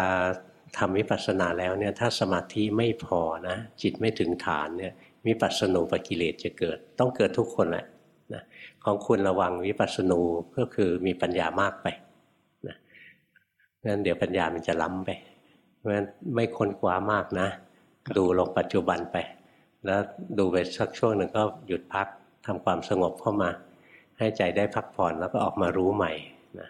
ทำวิปัสสนาแล้วเนี่ย ถ้าสมาธิไม่พอนะจิตไม่ถึงฐานเนี่ยวิปัสสนูปกิเลสจะเกิด ต้องเกิดทุกคนแหละนะของคุณระวังวิปัสสนูก็คือมีปัญญามากไปนะงั้นเดี๋ยวปัญญามันจะล้ำไป เพราะฉะนั้นไม่ค้นคว้ามากนะ ดูลงปัจจุบันไป แล้วดูไปสักช่วงหนึ่งก็หยุดพักทำความสงบเข้ามา ให้ใจได้พักผ่อนแล้วก็ออกมารู้ใหม่นะ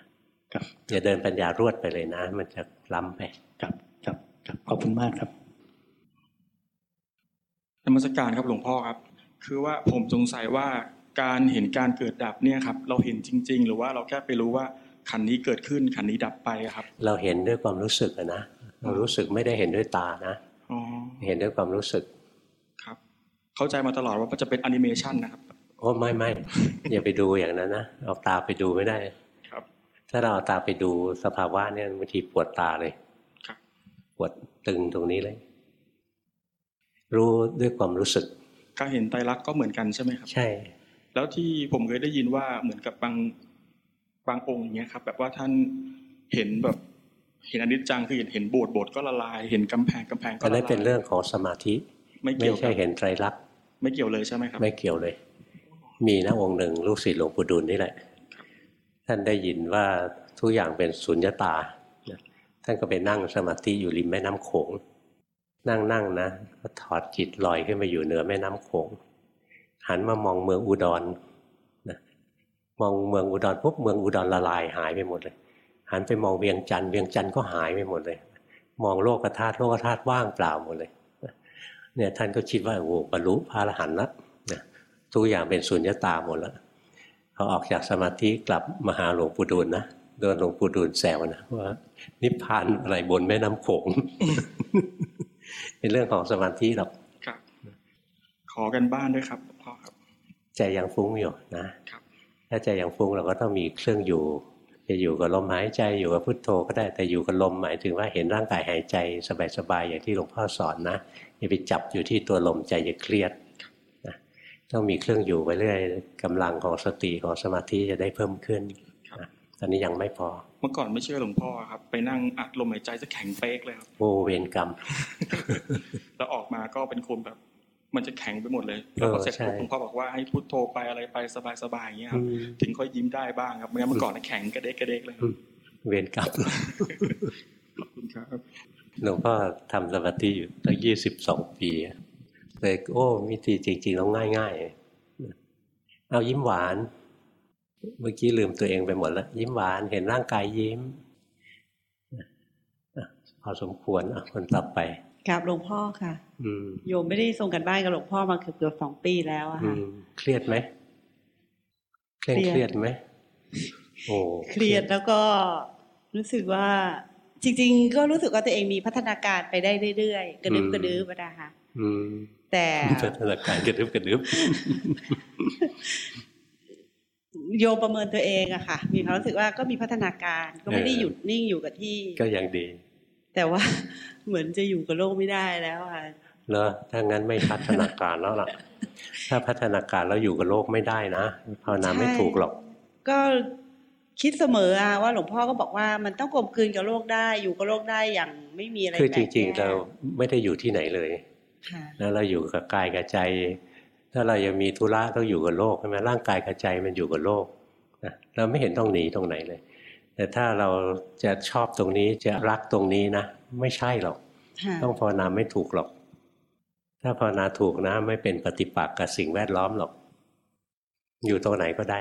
ครับอย่าเดินปัญญารวดไปเลยนะ มันจะล้ำไปครับครับครับขอบคุณมากครับนมัสการครับหลวงพ่อครับ คือว่าผมสงสัยว่าการเห็นการเกิดดับเนี่ยครับ เราเห็นจริง ๆ หรือว่าเราแค่ไปรู้ว่าขันนี้เกิดขึ้นขันนี้ดับไปอะครับ เราเห็นด้วยความรู้สึกอะนะ เรารู้สึกไม่ได้เห็นด้วยตานะอ๋อเห็นด้วยความรู้สึก ครับ เข้าใจมาตลอดว่ามันจะเป็นแอนิเมชันนะครับโอ้ไม่ไม่อย่าไปดูอย่างนั้นนะเอาตาไปดูไม่ได้ ครับ ถ้าเราเอาตาไปดูสภาวะเนี่ยบางทีปวดตาเลยครับ ปวดตึงตรงนี้เลย รู้ด้วยความรู้สึกการเห็นไตรลักษณ์ก็เหมือนกันใช่ไหมครับ ใช่ แล้วที่ผมเคยได้ยินว่าเหมือนกับบางบางองค์อย่างเงี้ยครับ แบบว่าท่านเห็นแบบ เห็นอนิจจังคือเห็นเห็นโบสถ์โบสถ์ก็ละลายเห็นกำแพงกำแพงก็อันละนั้นลายเป็นเรื่องของสมาธิ ไม่ไม่เกี่ยวกัใช่บเห็นไตรลักษณ์ไม่เกี่ยวเลยใช่ไหมครับ ไม่เกี่ยวเลย มีนะองค์หนึ่งลูกศิษย์หลวงปู่ดูลนี่แหละ ท่านได้ยินว่าทุกอย่างเป็นสุญญตา ท่านก็ไปนั่งสมาธิอยู่ริมแม่น้ำโขง นั่งนั่งนะก็ถอดจิตลอยขึ้นมาอยู่เหนือแม่น้ำโขง หันมามองเมืองอุดรนะมองเมืองอุดรปุ๊บเมืองอุดรละลายหายไปหมดเลย หันไปมองเวียงจันทร์เวียงจันทร์ก็หายไปหมดเลย มองโลกธาตุโลกธาตุว่างเปล่าหมดเลยเนี่ยท่านก็คิดว่าโอ้บรรลุพระอรหันต์แล้วนะทุกอย่างเป็นสุญญตาหมดแล้วพอออกจากสมาธิกลับมาหาหลวงปู่ดูลนะโดนหลวงปู่ดูลแซวนะว่านิพพานอะไรบนแม่น้ำโขงเป็นเรื่องของสมาธิหรอกครับ ขอกันบ้านด้วยครับหลวงพ่อครับ ใจยังฟุ้งอยู่นะครับถ้าใจยังฟุ้งเราก็ต้องมีเครื่องอยู่ จะอยู่กับลมหายใจอยู่กับพุทโธก็ได้แต่อยู่กับลมหมายถึงว่าเห็นร่างกายหายใจสบายๆอย่างที่หลวงพ่อสอนนะอย่าไปจับอยู่ที่ตัวลมใจจะเครียดนะต้องมีเครื่องอยู่ไปเรื่อยกำลังของสติของสมาธิจะได้เพิ่มขึ้นนะตอนนี้ยังไม่พอ เมื่อก่อนไม่เชื่อหลวงพ่อครับ ไปนั่งอัดลมหายใจจะแข็งเป๊กเลยครับโอ้เวรกรรมแล้วออกมาก็เป็นคนแบบ มันจะแข็งไปหมดเลยเออแล้วพอเสร็จใช่ปุ๊บหลวงพ่อบอกว่าให้พุทโธไปอะไรไปสบายๆอย่างเงี้ยครับอืมถึงค่อยยิ้มได้บ้างครับไม่งั้นเมื่อก่อนน่ะแข็งกระเดกกระเดกเลยครับเวรกรรมขอบคุณครับหลวงพ่อทำสมาธิอยู่ตั้งยี่สิบสองปีเลยโอ้วิธีจริงๆแล้วง่ายๆเอายิ้มหวาน เมื่อกี้ลืมตัวเองไปหมดแล้ว ยิ้มหวานเห็นร่างกายยิ้มอะพอสมควรอะคนต่อไป กราบหลวงพ่อค่ะอืมโยมไม่ได้ส่งกันบ้านกับหลวงพ่อมาเกือบเกือบสองปีแล้วอะอืค่ะมเครียดไหมเคร่งเครียดเครียดไหมโอ้เครียดแล้วก็รู้สึกว่า จริง ๆ ก็รู้สึกว่าตัวเองมีพัฒนาการไปได้เรื่อยๆกระดึบกระดืบอะนะคะอืมแต่พัฒนาการกระดึบกระดึบโยมประเมินตัวเองอะค่ะ มีความรู้สึกว่าก็มีพัฒนาการก็ไม่ได้หยุดนิ่งอยู่กับที่ ก็ยังดี แต่ว่าเหมือนจะอยู่กับโลกไม่ได้แล้วอะเนอะถ้างั้นไม่พัฒนาการแล้วล่ะ ถ้าพัฒนาการแล้วอยู่กับโลกไม่ได้นะภาวนาไม่ถูกหรอก ก็คิดเสมออะว่าหลวงพ่อก็บอกว่ามันต้องกลมกลืนกับโลกได้ อยู่กับโลกได้อย่างไม่มีอะไรคือจแปลกริงๆแยกเราไม่ได้อยู่ที่ไหนเลยค่ะแล้วเราอยู่กับกายกับใจ ถ้าเรายังมีธุระต้องอยู่กับโลกใช่ไหมร่างกายกับใจมันอยู่กับโลกนะเราไม่เห็นต้องหนีตรงไหนเลย แต่ถ้าเราจะชอบตรงนี้จะรักตรงนี้นะ ไม่ใช่หรอกค่ะต้องภาวนาไม่ถูกหรอก ถ้าภาวนาถูกนะ ไม่เป็นปฏิปักษ์กับสิ่งแวดล้อมหรอก อยู่ตรงไหนก็ได้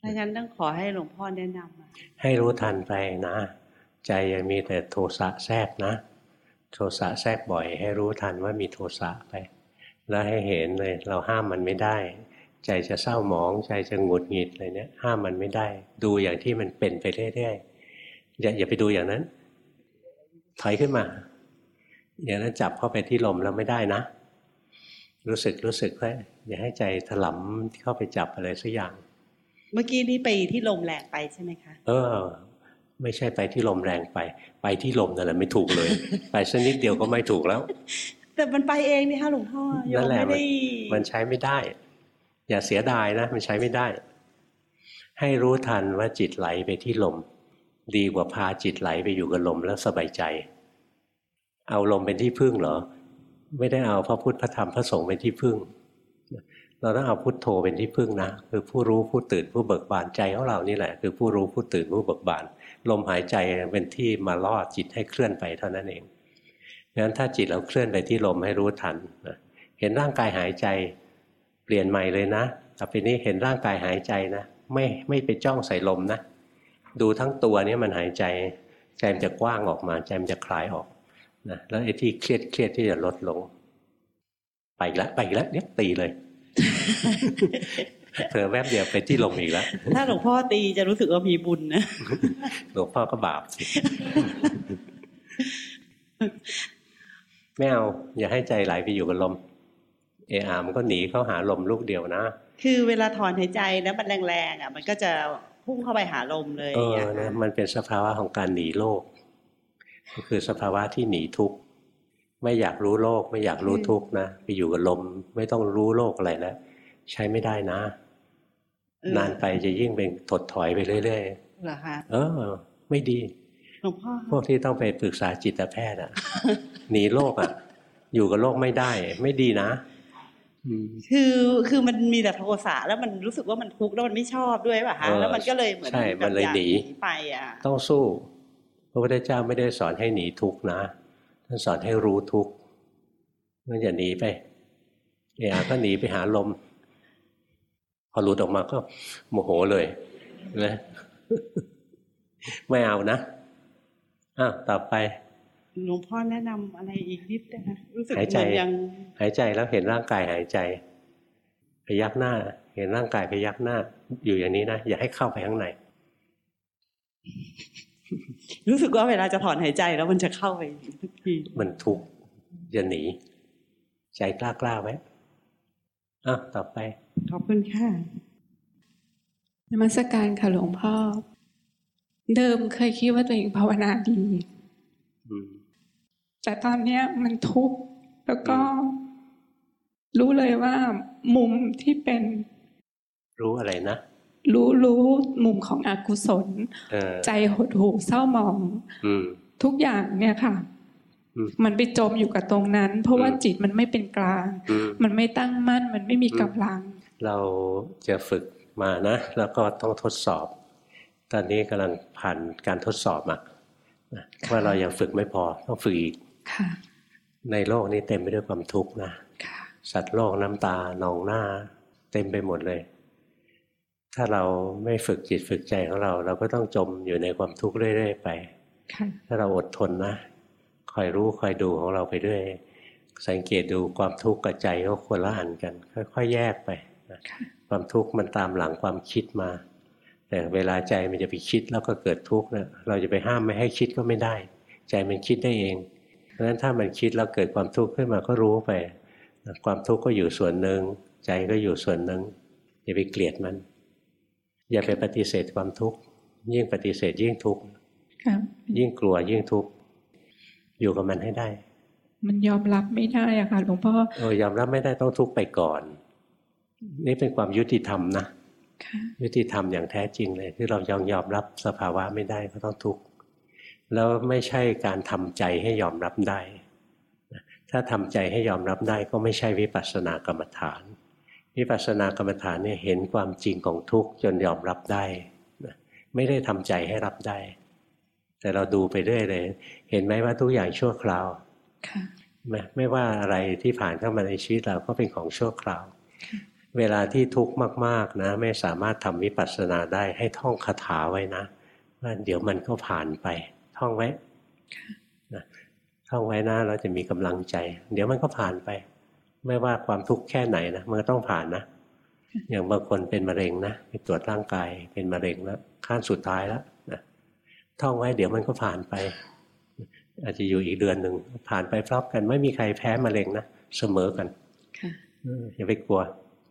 ถ้างั้นต้องขอให้หลวงพ่อแนะนำอะให้รู้ทันไปนะ ใจยังมีแต่โทสะแทรกนะ โทสะแทรกบ่อย ให้รู้ทันว่ามีโทสะไป แล้วให้เห็นเลย เราห้ามมันไม่ได้ ใจจะเศร้าหมอง ใจจะหงุดหงิดอะไรเนี่ยห้ามมันไม่ได้ ดูอย่างที่มันเป็นไปเรื่อยๆอย่าอย่าไปดูอย่างนั้น ถอยขึ้นมา อย่างนั้นจับเข้าไปที่ลมแล้วไม่ได้นะ รู้สึกรู้สึกไว้อย่าให้ใจถลำเข้าไปจับอะไรสักอย่าง เมื่อกี้นี้ไปที่ลมแรงไปใช่ไหมคะ เออ ไม่ใช่ไปที่ลมแรงไป ไปที่ลมนั่นแหละไม่ถูกเลย ไปสักนิดเดียวก็ไม่ถูกแล้ว แต่มันไปเองนี่ค่ะหลวงพ่อโยนั่มนแหละไม่มันได้มันใช้ไม่ได้ อย่าเสียดายนะมันใช้ไม่ได้ ให้รู้ทันว่าจิตไหลไปที่ลม ดีกว่าพาจิตไหลไปอยู่กับลมแล้วสบายใจ เอาลมเป็นที่พึ่งเหรอ ไม่ได้เอาพระพุทธพระธรรมพระสงฆ์เป็นที่พึ่ง เราต้องเอาพุทโธเป็นที่พึ่งนะคือผู้รู้ผู้ตื่นผู้เบิกบานใจของเรานี่แหละ คือผู้รู้ผู้ตื่นผู้เบิกบานลมหายใจเป็นที่มาล่อจิตให้เคลื่อนไปเท่านั้นเองงั้นถ้าจิตเราเคลื่อนไปที่ลมให้รู้ทันนะเห็นร่างกายหายใจ ปลี่ยนใหม่เลยนะต่อไปนี้เห็นร่างกายหายใจนะ ไม่ไม่ไปจ้องใส่ลมนะ ดูทั้งตัวเนี้มันหายใจใจมันจะกว้างออกมาใจมันจะคลายออกนะแล้วไอ้ที่เครียดเครียดที่จะลดลง ไปอีกแล้วไปอีกแล้วเนี่ยตีเลยเผลอแวบเดียวไปที่ลมอีกแล้ว ถ้าหลวงพ่อตีจะรู้สึกว่ามีบุญนะ หลวงพ่อก็บาปสิไม่เอาอย่าให้ใจไหลไปอยู่กับลม เออามันก็หนีเข้าหาลมลูกเดียวนะ คือเวลาถอนหายใจนะมันแรงๆอะ มันก็จะพุ่งเข้าไปหาลมเลยเออย่างอเงี้ยนะค่ะมันเป็นสภาวะของการหนีโลก ก็คือสภาวะที่หนีทุกข์ไม่อยากรู้โลก ไม่อยากรู้ทุกข์นะไปอยู่กับลม ไม่ต้องรู้โลกอะไรแล้วใช้ไม่ได้นะเออนานไปจะยิ่งเป็นถดถอยไปเรื่อยเหรอคะๆเออ ไม่ดีหลวงพ่อพวกที่ต้องไปปรึกษาจิตแพทย์อะหนีโลกอะ อยู่กับโลกไม่ได้ ไม่ดีนะอืม คือคือมันมีแต่โทสะแล้วมันรู้สึกว่ามันทุกข์แล้วมันไม่ชอบด้วยป่ะคะเออแล้วมันก็เลยเหมือนใช่กับมันเลยอากหนีไปอะต้องสู้พระพุทธเจ้าไม่ได้สอนให้หนีทุกข์นะท่านสอนให้รู้ทุกข์มันอย่าหนีไปเออก็หนีไปหาลม พอหลุดออกมาก็โมโหเลยนะไม่เอานะอ้าวต่อไป หลวงพ่อแนะนำอะไรอีกนิดนะคะรู้สึกหายใจมันยังหายใจแล้วเห็นร่างกายหายใจพยักหน้า เห็นร่างกายพยักหน้า อยู่อย่างนี้นะอย่าให้เข้าไปข้างในรู้สึกว่าเวลาจะถอนหายใจแล้วมันจะเข้าไปทุกทีมันทุกข์อย่าหนี ใจกล้ากล้าๆไว้อ้าวต่อไป ขอบคุณค่ะนมัสการค่ะหลวงพ่อ เดิมเคยคิดว่าตัวเองภาวนาดีอืม แต่ตอนเนี้ยมันทุกข์แล้วก็ รู้เลยว่า มุมที่เป็น รู้อะไรนะ รู้รู้มุมของอกุศลเออใจหดหู่เศร้าหมองอืมทุกอย่างเนี่ยค่ะอืมมันไปจมอยู่กับตรงนั้น เพราะว่าอืมจิตมันไม่เป็นกลางอืมมันไม่ตั้งมั่น มันไม่มีกำลัง เราจะฝึกมานะ แล้วก็ต้องทดสอบ ตอนนี้กำลังผ่านการทดสอบอะนะว่าเรายังฝึกไม่พอต้องฝึกอีกค่ะ ในโลกนี้เต็มไปด้วยความทุกข์นะค่ะสัตว์โลกน้ำตาหนองหน้า เต็มไปหมดเลย ถ้าเราไม่ฝึกจิตฝึกใจของเรา เราก็ต้องจมอยู่ในความทุกข์เรื่อยๆไปค่ะถ้าเราอดทนนะคอยรู้คอยดูของเราไปด้วย สังเกตดูความทุกข์กับใจก็คนละอันกัน ค่อยๆแยกไปนะค่ะความทุกข์มันตามหลังความคิดมา แต่เวลาใจมันจะไปคิดแล้วก็เกิดทุกข์เนี่ยเราจะไปห้ามไม่ให้คิดก็ไม่ได้ ใจมันคิดได้เอง เพราะฉะนั้นถ้ามันคิดแล้วเกิดความทุกข์ขึ้นมาก็รู้ไปนะความทุกข์ก็อยู่ส่วนหนึ่งใจก็อยู่ส่วนหนึ่งอย่าไปเกลียดมัน อย่าไปปฏิเสธความทุกข์ยิ่งปฏิเสธยิ่งทุกข์ค่ะยิ่งกลัวยิ่งทุกข์อยู่กับมันให้ได้ มันยอมรับไม่ได้อะค่ะหลวงพ่อเออยอมรับไม่ได้ต้องทุกข์ไปก่อน นี่เป็นความยุติธรรมนะค่ะยุติธรรมอย่างแท้จริงเลย ที่เรายังยอมรับสภาวะไม่ได้ก็ต้องทุกข์ แล้วไม่ใช่การทำใจให้ยอมรับได้นะถ้าทำใจให้ยอมรับได้ก็ไม่ใช่วิปัสสนากรรมฐาน วิปัสสนากรรมฐานเนี่ยเห็นความจริงของทุกข์จนยอมรับได้นะไม่ได้ทำใจให้รับได้ แต่เราดูไปเรื่อยเลย เห็นไหมว่าทุกอย่างชั่วคราวค่ะไม่ไม่ว่าอะไรที่ผ่านเข้ามาในชีวิตเราก็เป็นของชั่วคราว เวลาที่ทุกข์มากๆนะ ไม่สามารถทำวิปัสสนาได้ให้ท่องคาถาไว้นะว่าเดี๋ยวมันก็ผ่านไป ท่องไว้นะท่องไว้นะเราจะมีกำลังใจ เดี๋ยวมันก็ผ่านไป ไม่ว่าความทุกข์แค่ไหนนะมันก็ต้องผ่านนะอย่างบางคนเป็นมะเร็งนะไปตรวจร่างกายเป็นมะเร็งแล้วขั้นสุดท้ายแล้วนะท่องไว้เดี๋ยวมันก็ผ่านไป อาจจะอยู่อีกเดือนหนึ่งผ่านไปพร้อมกันไม่มีใครแพ้มะเร็งนะเสมอกันค่ะเอออย่าไปกลัว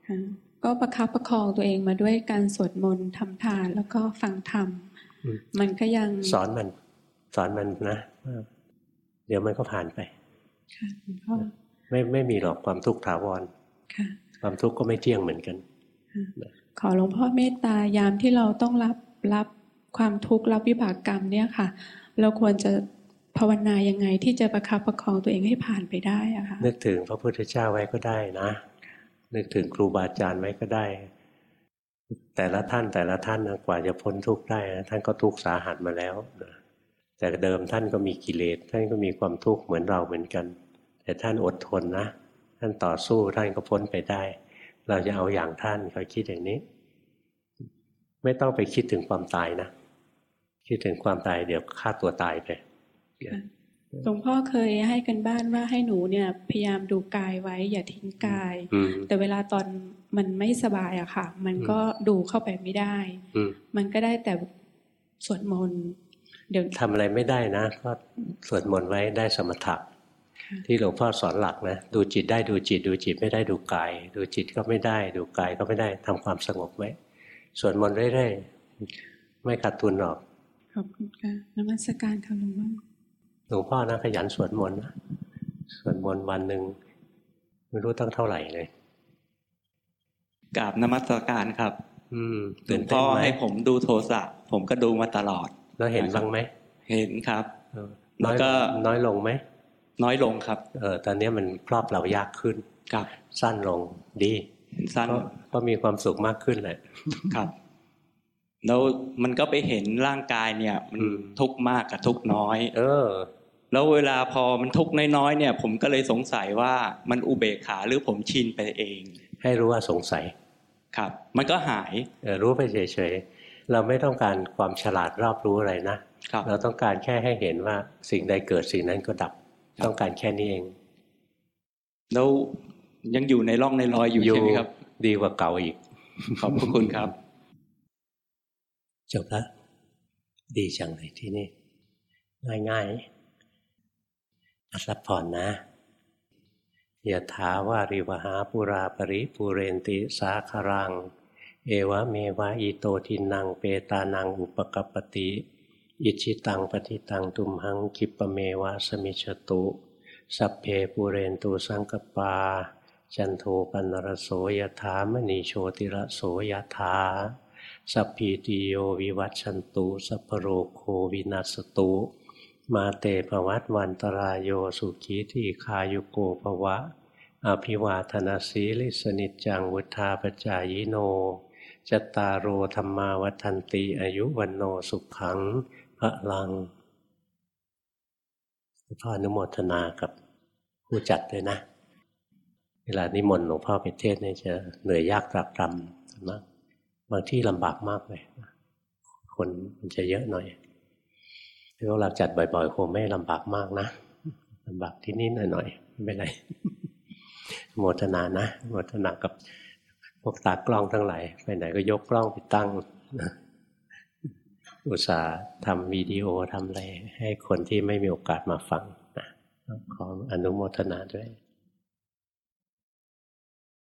ค่ะก็ประคับประคองตัวเองมาด้วยการสวดมนต์ทำทานแล้วก็ฟังธรรมอืมมันก็ยังสอนมัน สอนมันนะว่าเดี๋ยวมันก็ผ่านไป ค่ะหลวงพ่อไม่ไม่มีหรอกความทุกข์ถาวรค่ะ ความทุกข์ก็ไม่เที่ยงเหมือนกัน ขอหลวงพ่อเมตตายามที่เราต้องรับรับความทุกข์รับวิบากกรรมเนี่ยค่ะ เราควรจะภาวนายังไงที่จะประคับประคองตัวเองให้ผ่านไปได้อะค่ะนึกถึงพระพุทธเจ้าไว้ก็ได้นะ นึกถึงครูบาอาจารย์ไว้ก็ได้ แต่ละท่านแต่ละท่านนะกว่าจะพ้นทุกข์ได้นะท่านก็ทุกข์สาหัสมาแล้วนะ แต่เดิมท่านก็มีกิเลสท่านก็มีความทุกข์เหมือนเราเหมือนกัน แต่ท่านอดทนนะ ท่านต่อสู้ท่านก็พ้นไปได้ เราจะเอาอย่างท่านเขาคิดอย่างนี้ ไม่ต้องไปคิดถึงความตายนะ คิดถึงความตายเดี๋ยวฆ่าตัวตายไปหลวงพ่อเคยให้กันบ้านว่าให้หนูเนี่ย พยายามดูกายไว้ อย่าทิ้งกายอืมแต่เวลาตอนมันไม่สบายอะค่ะ มันก็ดูเข้าไปไม่ได้อืมมันก็ได้แต่สวดมนต์ เดี๋ยวทำอะไรไม่ได้นะก็สวดมนต์ไว้ได้สมถะที่หลวงพ่อสอนหลักนะดูจิตได้ดูจิต ดูจิตไม่ได้ดูกาย ดูจิตก็ไม่ได้ ดูกายก็ไม่ได้ทำความสงบไว้สวดมนต์เรื่อยๆไม่ขาดทุนหรอก ขอบคุณค่ะนมัสการค่ะหลวงพ่อหลวงพ่อนะขยันสวดมนต์นะสวดมนต์วันหนึ่งไม่รู้ตั้งเท่าไหร่เลยกราบนมัสการครับ อืมหลตื่วนงเต้พ่นอไหมให้ผมดูโทสะผมก็ดูมาตลอด แล้วเห็นบ้างไหมเห็นครับเออแล้น้อวยก็น้อยลงไหมน้อยลงครับ เออตอนนี้มันครอบเรายากขึ้นครับสั้นลงดีเห็นสั้นก็ก็มีความสุขมากขึ้นแหละครับ แล้วมันก็ไปเห็นร่างกายเนี่ย มันอืมทุกข์มากกับทุกข์น้อย เออ แล้วเวลาพอมันทุกข์น้อยๆเนี่ย ผมก็เลยสงสัยว่ามันอุเบกขาหรือผมชินไปเอง ให้รู้ว่าสงสัย ครับ มันก็หาย เออรู้ไปเฉยๆ เราไม่ต้องการความฉลาดรอบรู้อะไรนะครับเราต้องการแค่ให้เห็นว่าสิ่งใดเกิดสิ่งนั้นก็ดับ ต้องการแค่นี้เอง แล้วยังอยู่ในร่องในรอยอยู่ใช่ไหมครับ ดีกว่าเก่าอีก ขอบพระคุณครับ จบแล้วดีจังเลยที่นี่ ง่ายๆ อัดรับผ่อนนะยะถาวาริวหาปุราปริปุเรนติสาคารัง เอวะเมวะอิโตทินังเปตานังอุปกปติ อิชิตังปฏิตังตุมหังคิปะเมวะสมิชตุ สัพเพปุเรนตุสังกปา จันโทปนรโสยถามณีโชติระโสยถาสัพพีติโยวิวัตชันตุ สัพโรโควินัสตุ มาเตภวัตวันตรายโยสุขีทีคายุโกภวะ อภิวาธนาสีลิสนิจจังวุธาปจายโน จตารโอธรรมาวัฒนติอายุวันโนสุขังพระลังพ่ออนุโมทนากับผู้จัดด้วยนะ เวลานิมนต์หลวงพ่อไปเทศน์เนี่ยจะเหนื่อยยากตรากตรำมากบางที่ลำบากมากเลยคนมันจะเยอะหน่อยถ้าเราจัดบ่อยๆคงไม่ลำบากมากนะลำบากที่นี่หน่อยๆไม่เป็นไรโมทนานะโมทนากับ พวกตากล้องทั้งหลายไปไหนก็ยกกล้องไปตั้งอุตส่าห์ทำวิดีโอทำอะไรให้คนที่ไม่มีโอกาสมาฟังนะขออนุโมทนาด้วย